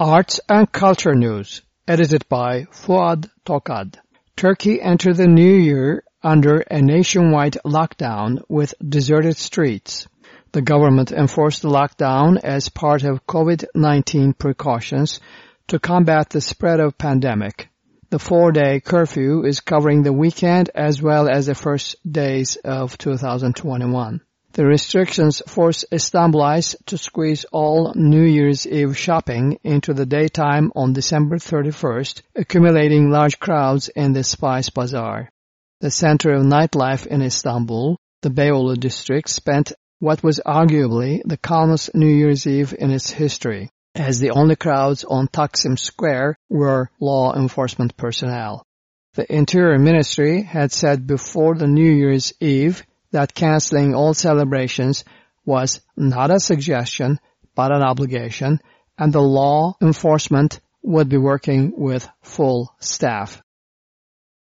Arts and Culture News, edited by Fuad Tokad. Turkey entered the new year under a nationwide lockdown with deserted streets. The government enforced the lockdown as part of COVID-19 precautions to combat the spread of pandemic. The four-day curfew is covering the weekend as well as the first days of 2021. The restrictions force Istanbulites to squeeze all New Year's Eve shopping into the daytime on December 31st, accumulating large crowds in the Spice Bazaar. The center of nightlife in Istanbul, the Beyoğlu district spent what was arguably the calmest New Year's Eve in its history, as the only crowds on Taksim Square were law enforcement personnel. The Interior Ministry had said before the New Year's Eve that canceling all celebrations was not a suggestion, but an obligation, and the law enforcement would be working with full staff.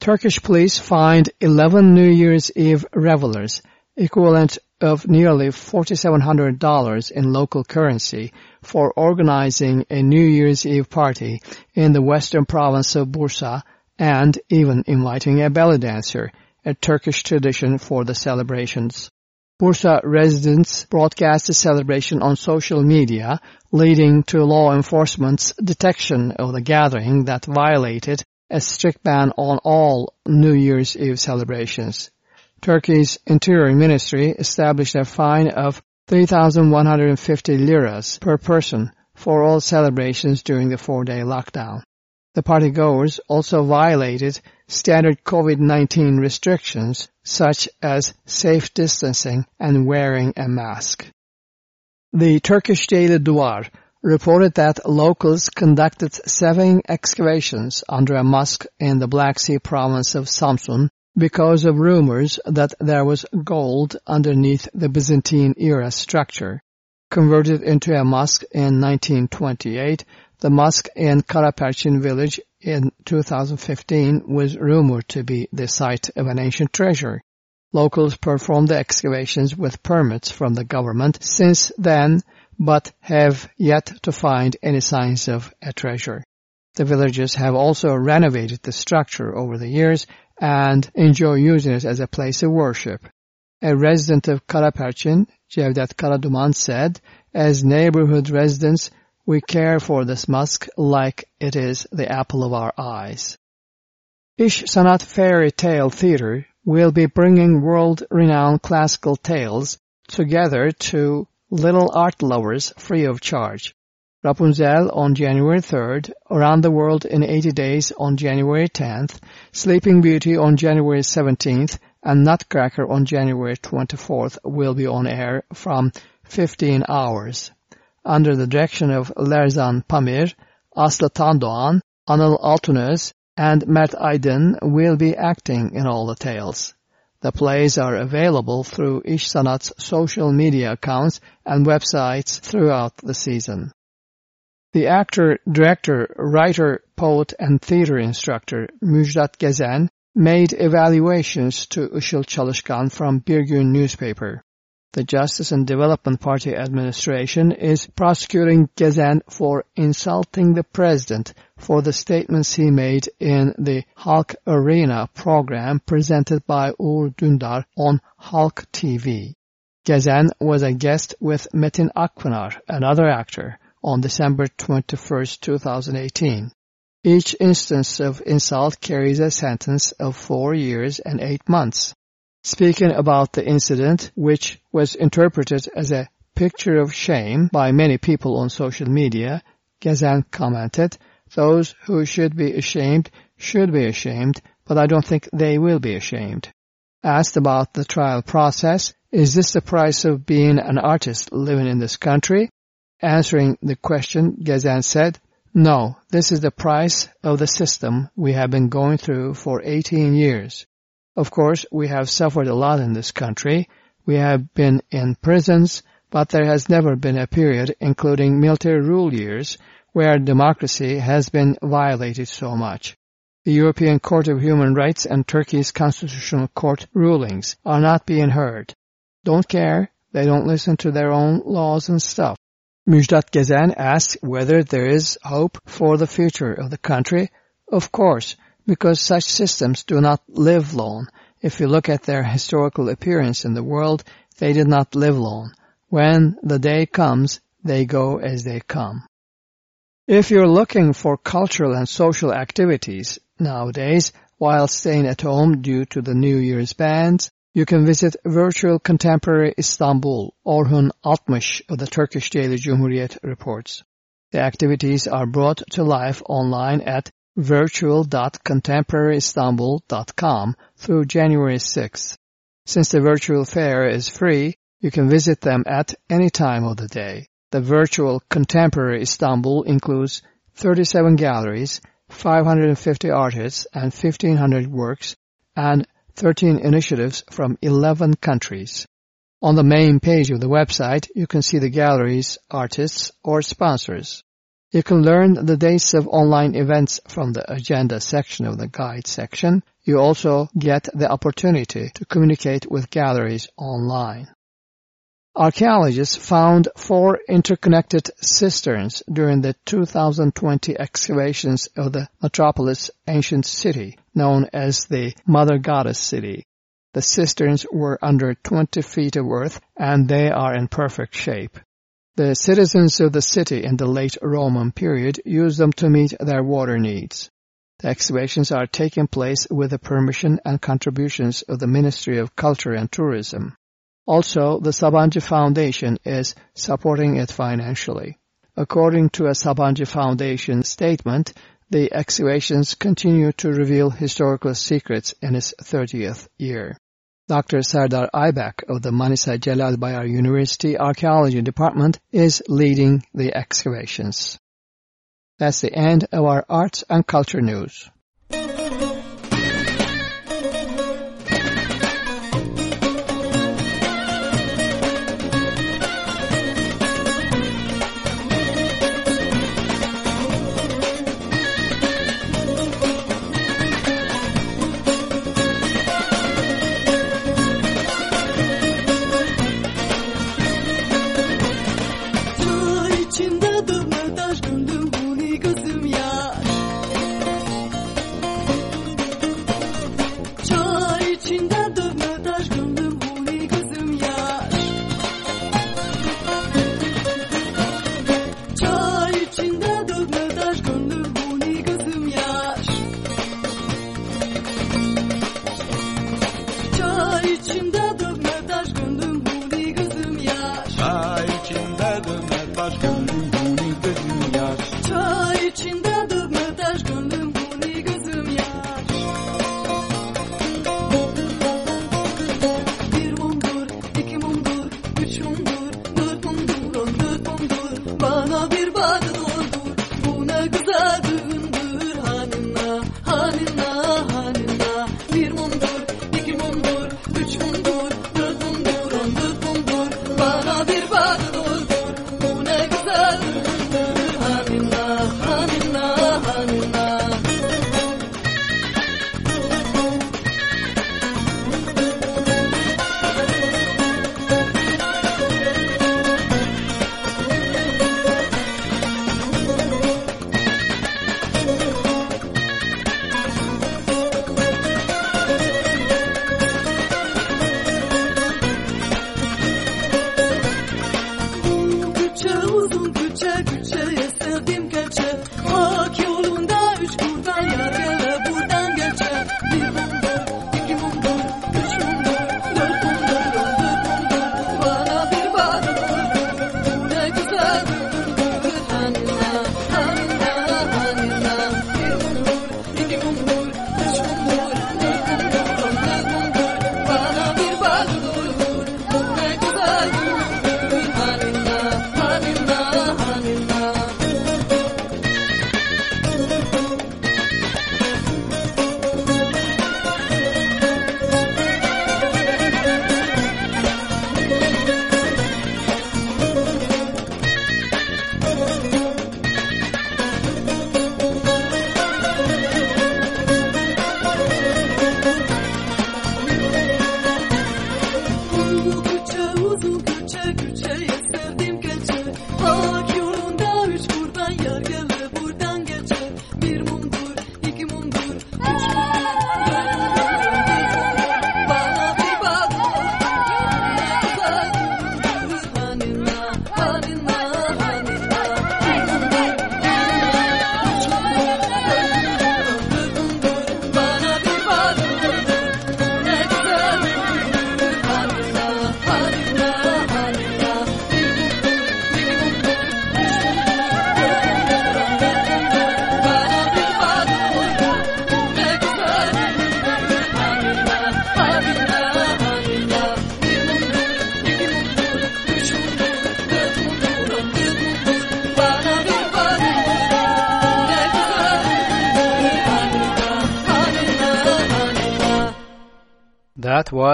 Turkish police fined 11 New Year's Eve revelers, equivalent of nearly $4,700 in local currency, for organizing a New Year's Eve party in the western province of Bursa and even inviting a belly dancer – a Turkish tradition for the celebrations. Bursa residents broadcast the celebration on social media, leading to law enforcement's detection of the gathering that violated a strict ban on all New Year's Eve celebrations. Turkey's Interior Ministry established a fine of 3,150 liras per person for all celebrations during the four-day lockdown. The partygoers also violated standard COVID-19 restrictions such as safe distancing and wearing a mask. The Turkish daily Duvar reported that locals conducted seven excavations under a mosque in the Black Sea province of Samsun because of rumors that there was gold underneath the Byzantine-era structure. Converted into a mosque in 1928, the mosque in Karaperçin village in 2015 was rumored to be the site of an ancient treasure. Locals performed the excavations with permits from the government since then, but have yet to find any signs of a treasure. The villagers have also renovated the structure over the years and enjoy using it as a place of worship. A resident of Karaperçin, Cevdet Karaduman said, as neighborhood residents, we care for this mosque like it is the apple of our eyes. İş Sanat Fairy Tale Theater will be bringing world-renowned classical tales together to little art lovers free of charge. Rapunzel on January 3rd, Around the World in 80 Days on January 10th, Sleeping Beauty on January 17th, and Nutcracker on January 24th will be on air from 15 hours under the direction of Lerzan Pamir, Aslı Tandoğan, Anıl Altunöz, and Mert Aydın will be acting in all the tales. The plays are available through İş Sanat's social media accounts and websites throughout the season. The actor, director, writer, poet, and theater instructor Müjdat Gezen made evaluations to Işıl Çalışkan from Bir Gün newspaper the Justice and Development Party administration is prosecuting Gezen for insulting the president for the statements he made in the Halk Arena program presented by Uğur Dündar on Halk TV. Gezen was a guest with Metin Akpınar, another actor, on December 21, 2018. Each instance of insult carries a sentence of four years and eight months. Speaking about the incident, which was interpreted as a picture of shame by many people on social media, Gezen commented, those who should be ashamed should be ashamed, but I don't think they will be ashamed. Asked about the trial process, is this the price of being an artist living in this country? Answering the question, Gezen said, no, this is the price of the system we have been going through for 18 years. Of course, we have suffered a lot in this country. We have been in prisons, but there has never been a period, including military rule years, where democracy has been violated so much. The European Court of Human Rights and Turkey's Constitutional Court rulings are not being heard. Don't care, they don't listen to their own laws and stuff. Müjdat Gezen asks whether there is hope for the future of the country. Of course, because such systems do not live long. If you look at their historical appearance in the world, they did not live long. When the day comes, they go as they come. If you're looking for cultural and social activities nowadays, while staying at home due to the New Year's bans, you can visit Virtual Contemporary Istanbul, Orhun Altmış of the Turkish daily Cumhuriyet reports. The activities are brought to life online at virtual.contemporaryistanbul.com through January 6th. Since the virtual fair is free, you can visit them at any time of the day. The virtual Contemporary Istanbul includes 37 galleries, 550 artists and 1500 works, and 13 initiatives from 11 countries. On the main page of the website, you can see the galleries, artists, or sponsors. You can learn the dates of online events from the agenda section of the guide section. You also get the opportunity to communicate with galleries online. Archaeologists found four interconnected cisterns during the 2020 excavations of the metropolis ancient city known as the Mother Goddess City. The cisterns were under 20 feet of earth and they are in perfect shape. The citizens of the city in the late Roman period used them to meet their water needs. The excavations are taking place with the permission and contributions of the Ministry of Culture and Tourism. Also, the Sabancı Foundation is supporting it financially. According to a Sabancı Foundation statement, the excavations continue to reveal historical secrets in its 30th year. Dr. Serdar Aybek of the Manisa Celal Bayar University Archaeology Department is leading the excavations. That's the end of our arts and culture news.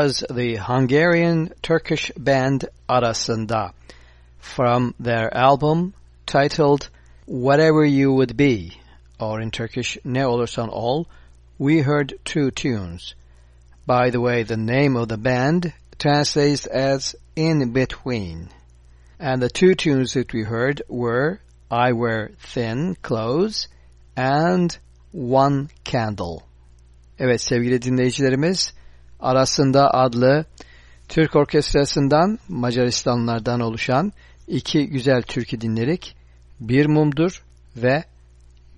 Was the Hungarian-Turkish band Arasında from their album titled Whatever You Would Be, or in Turkish Ne Olursan Ol, we heard two tunes. By the way, the name of the band translates as In Between. And the two tunes that we heard were I Wear Thin Clothes and One Candle. Evet sevgili dinleyicilerimiz, Arasında adlı Türk orkestrasından Macaristanlardan oluşan iki güzel türkü dinledik. Bir mumdur ve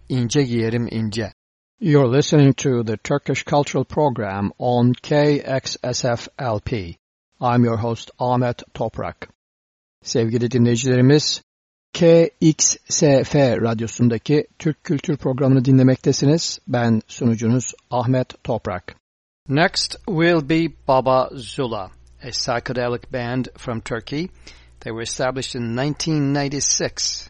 ince giyerim ince. You're listening to the Turkish Cultural Program on KXSFLP. I'm your host Ahmet Toprak. Sevgili dinleyicilerimiz, KXSF radyosundaki Türk Kültür Programı'nı dinlemektesiniz. Ben sunucunuz Ahmet Toprak. Next will be Baba Zula, a psychedelic band from Turkey. They were established in 1996.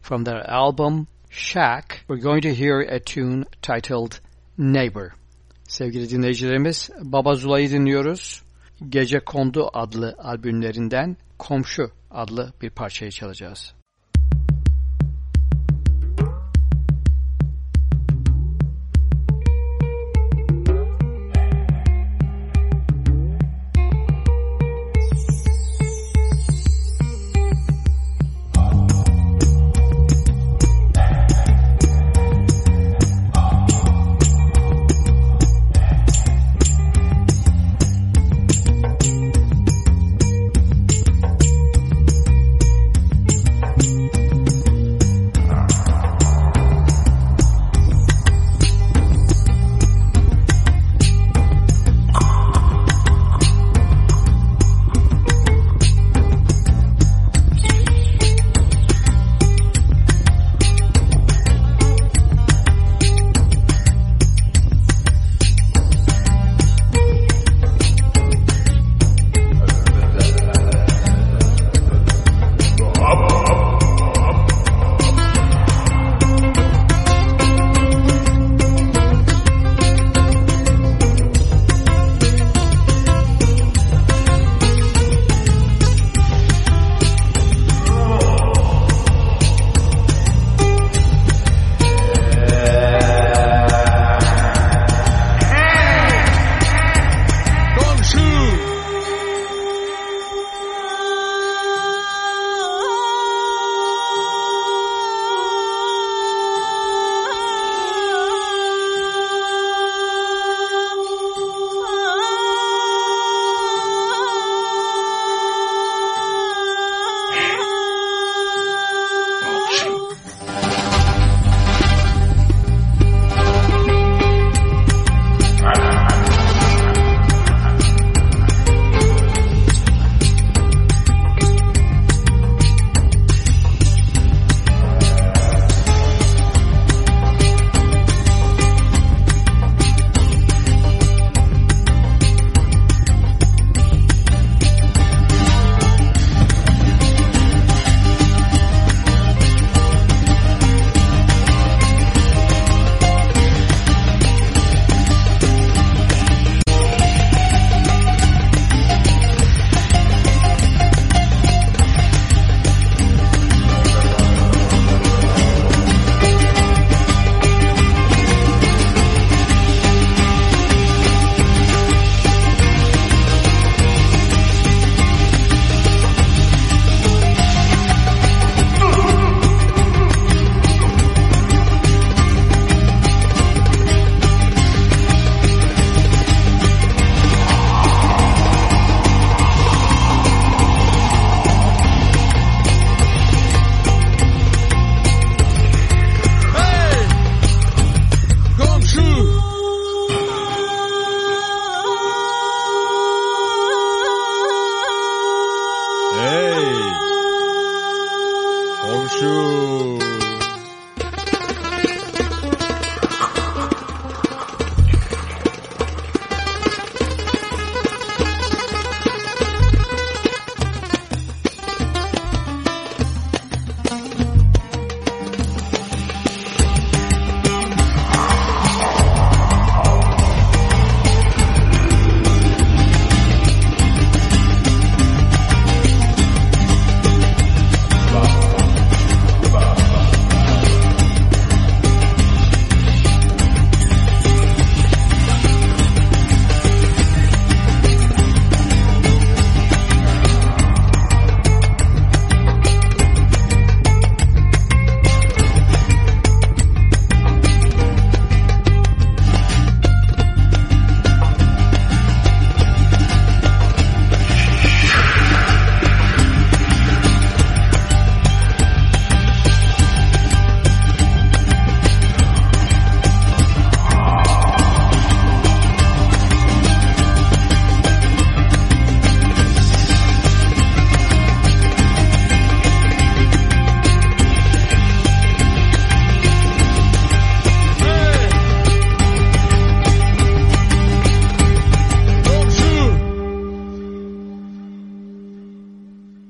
From their album Shack, we're going to hear a tune titled Neighbor. Sevgili dinleyicilerimiz, Baba Zula'yı dinliyoruz. Gece Kondu adlı albümlerinden Komşu adlı bir parçayı çalacağız.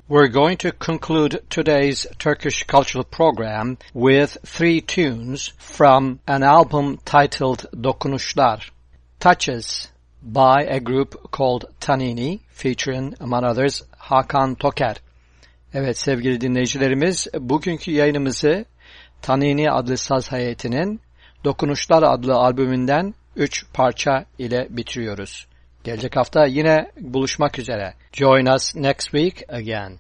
We're going to conclude today's Turkish cultural program with three tunes from an album titled Dokunuşlar, Touches by a group called Tanini featuring among others Hakan Toker. Evet sevgili dinleyicilerimiz bugünkü yayınımızı Tanini adlı saz heyetinin Dokunuşlar adlı albümünden 3 parça ile bitiriyoruz. Gelecek hafta yine buluşmak üzere. Join us next week again.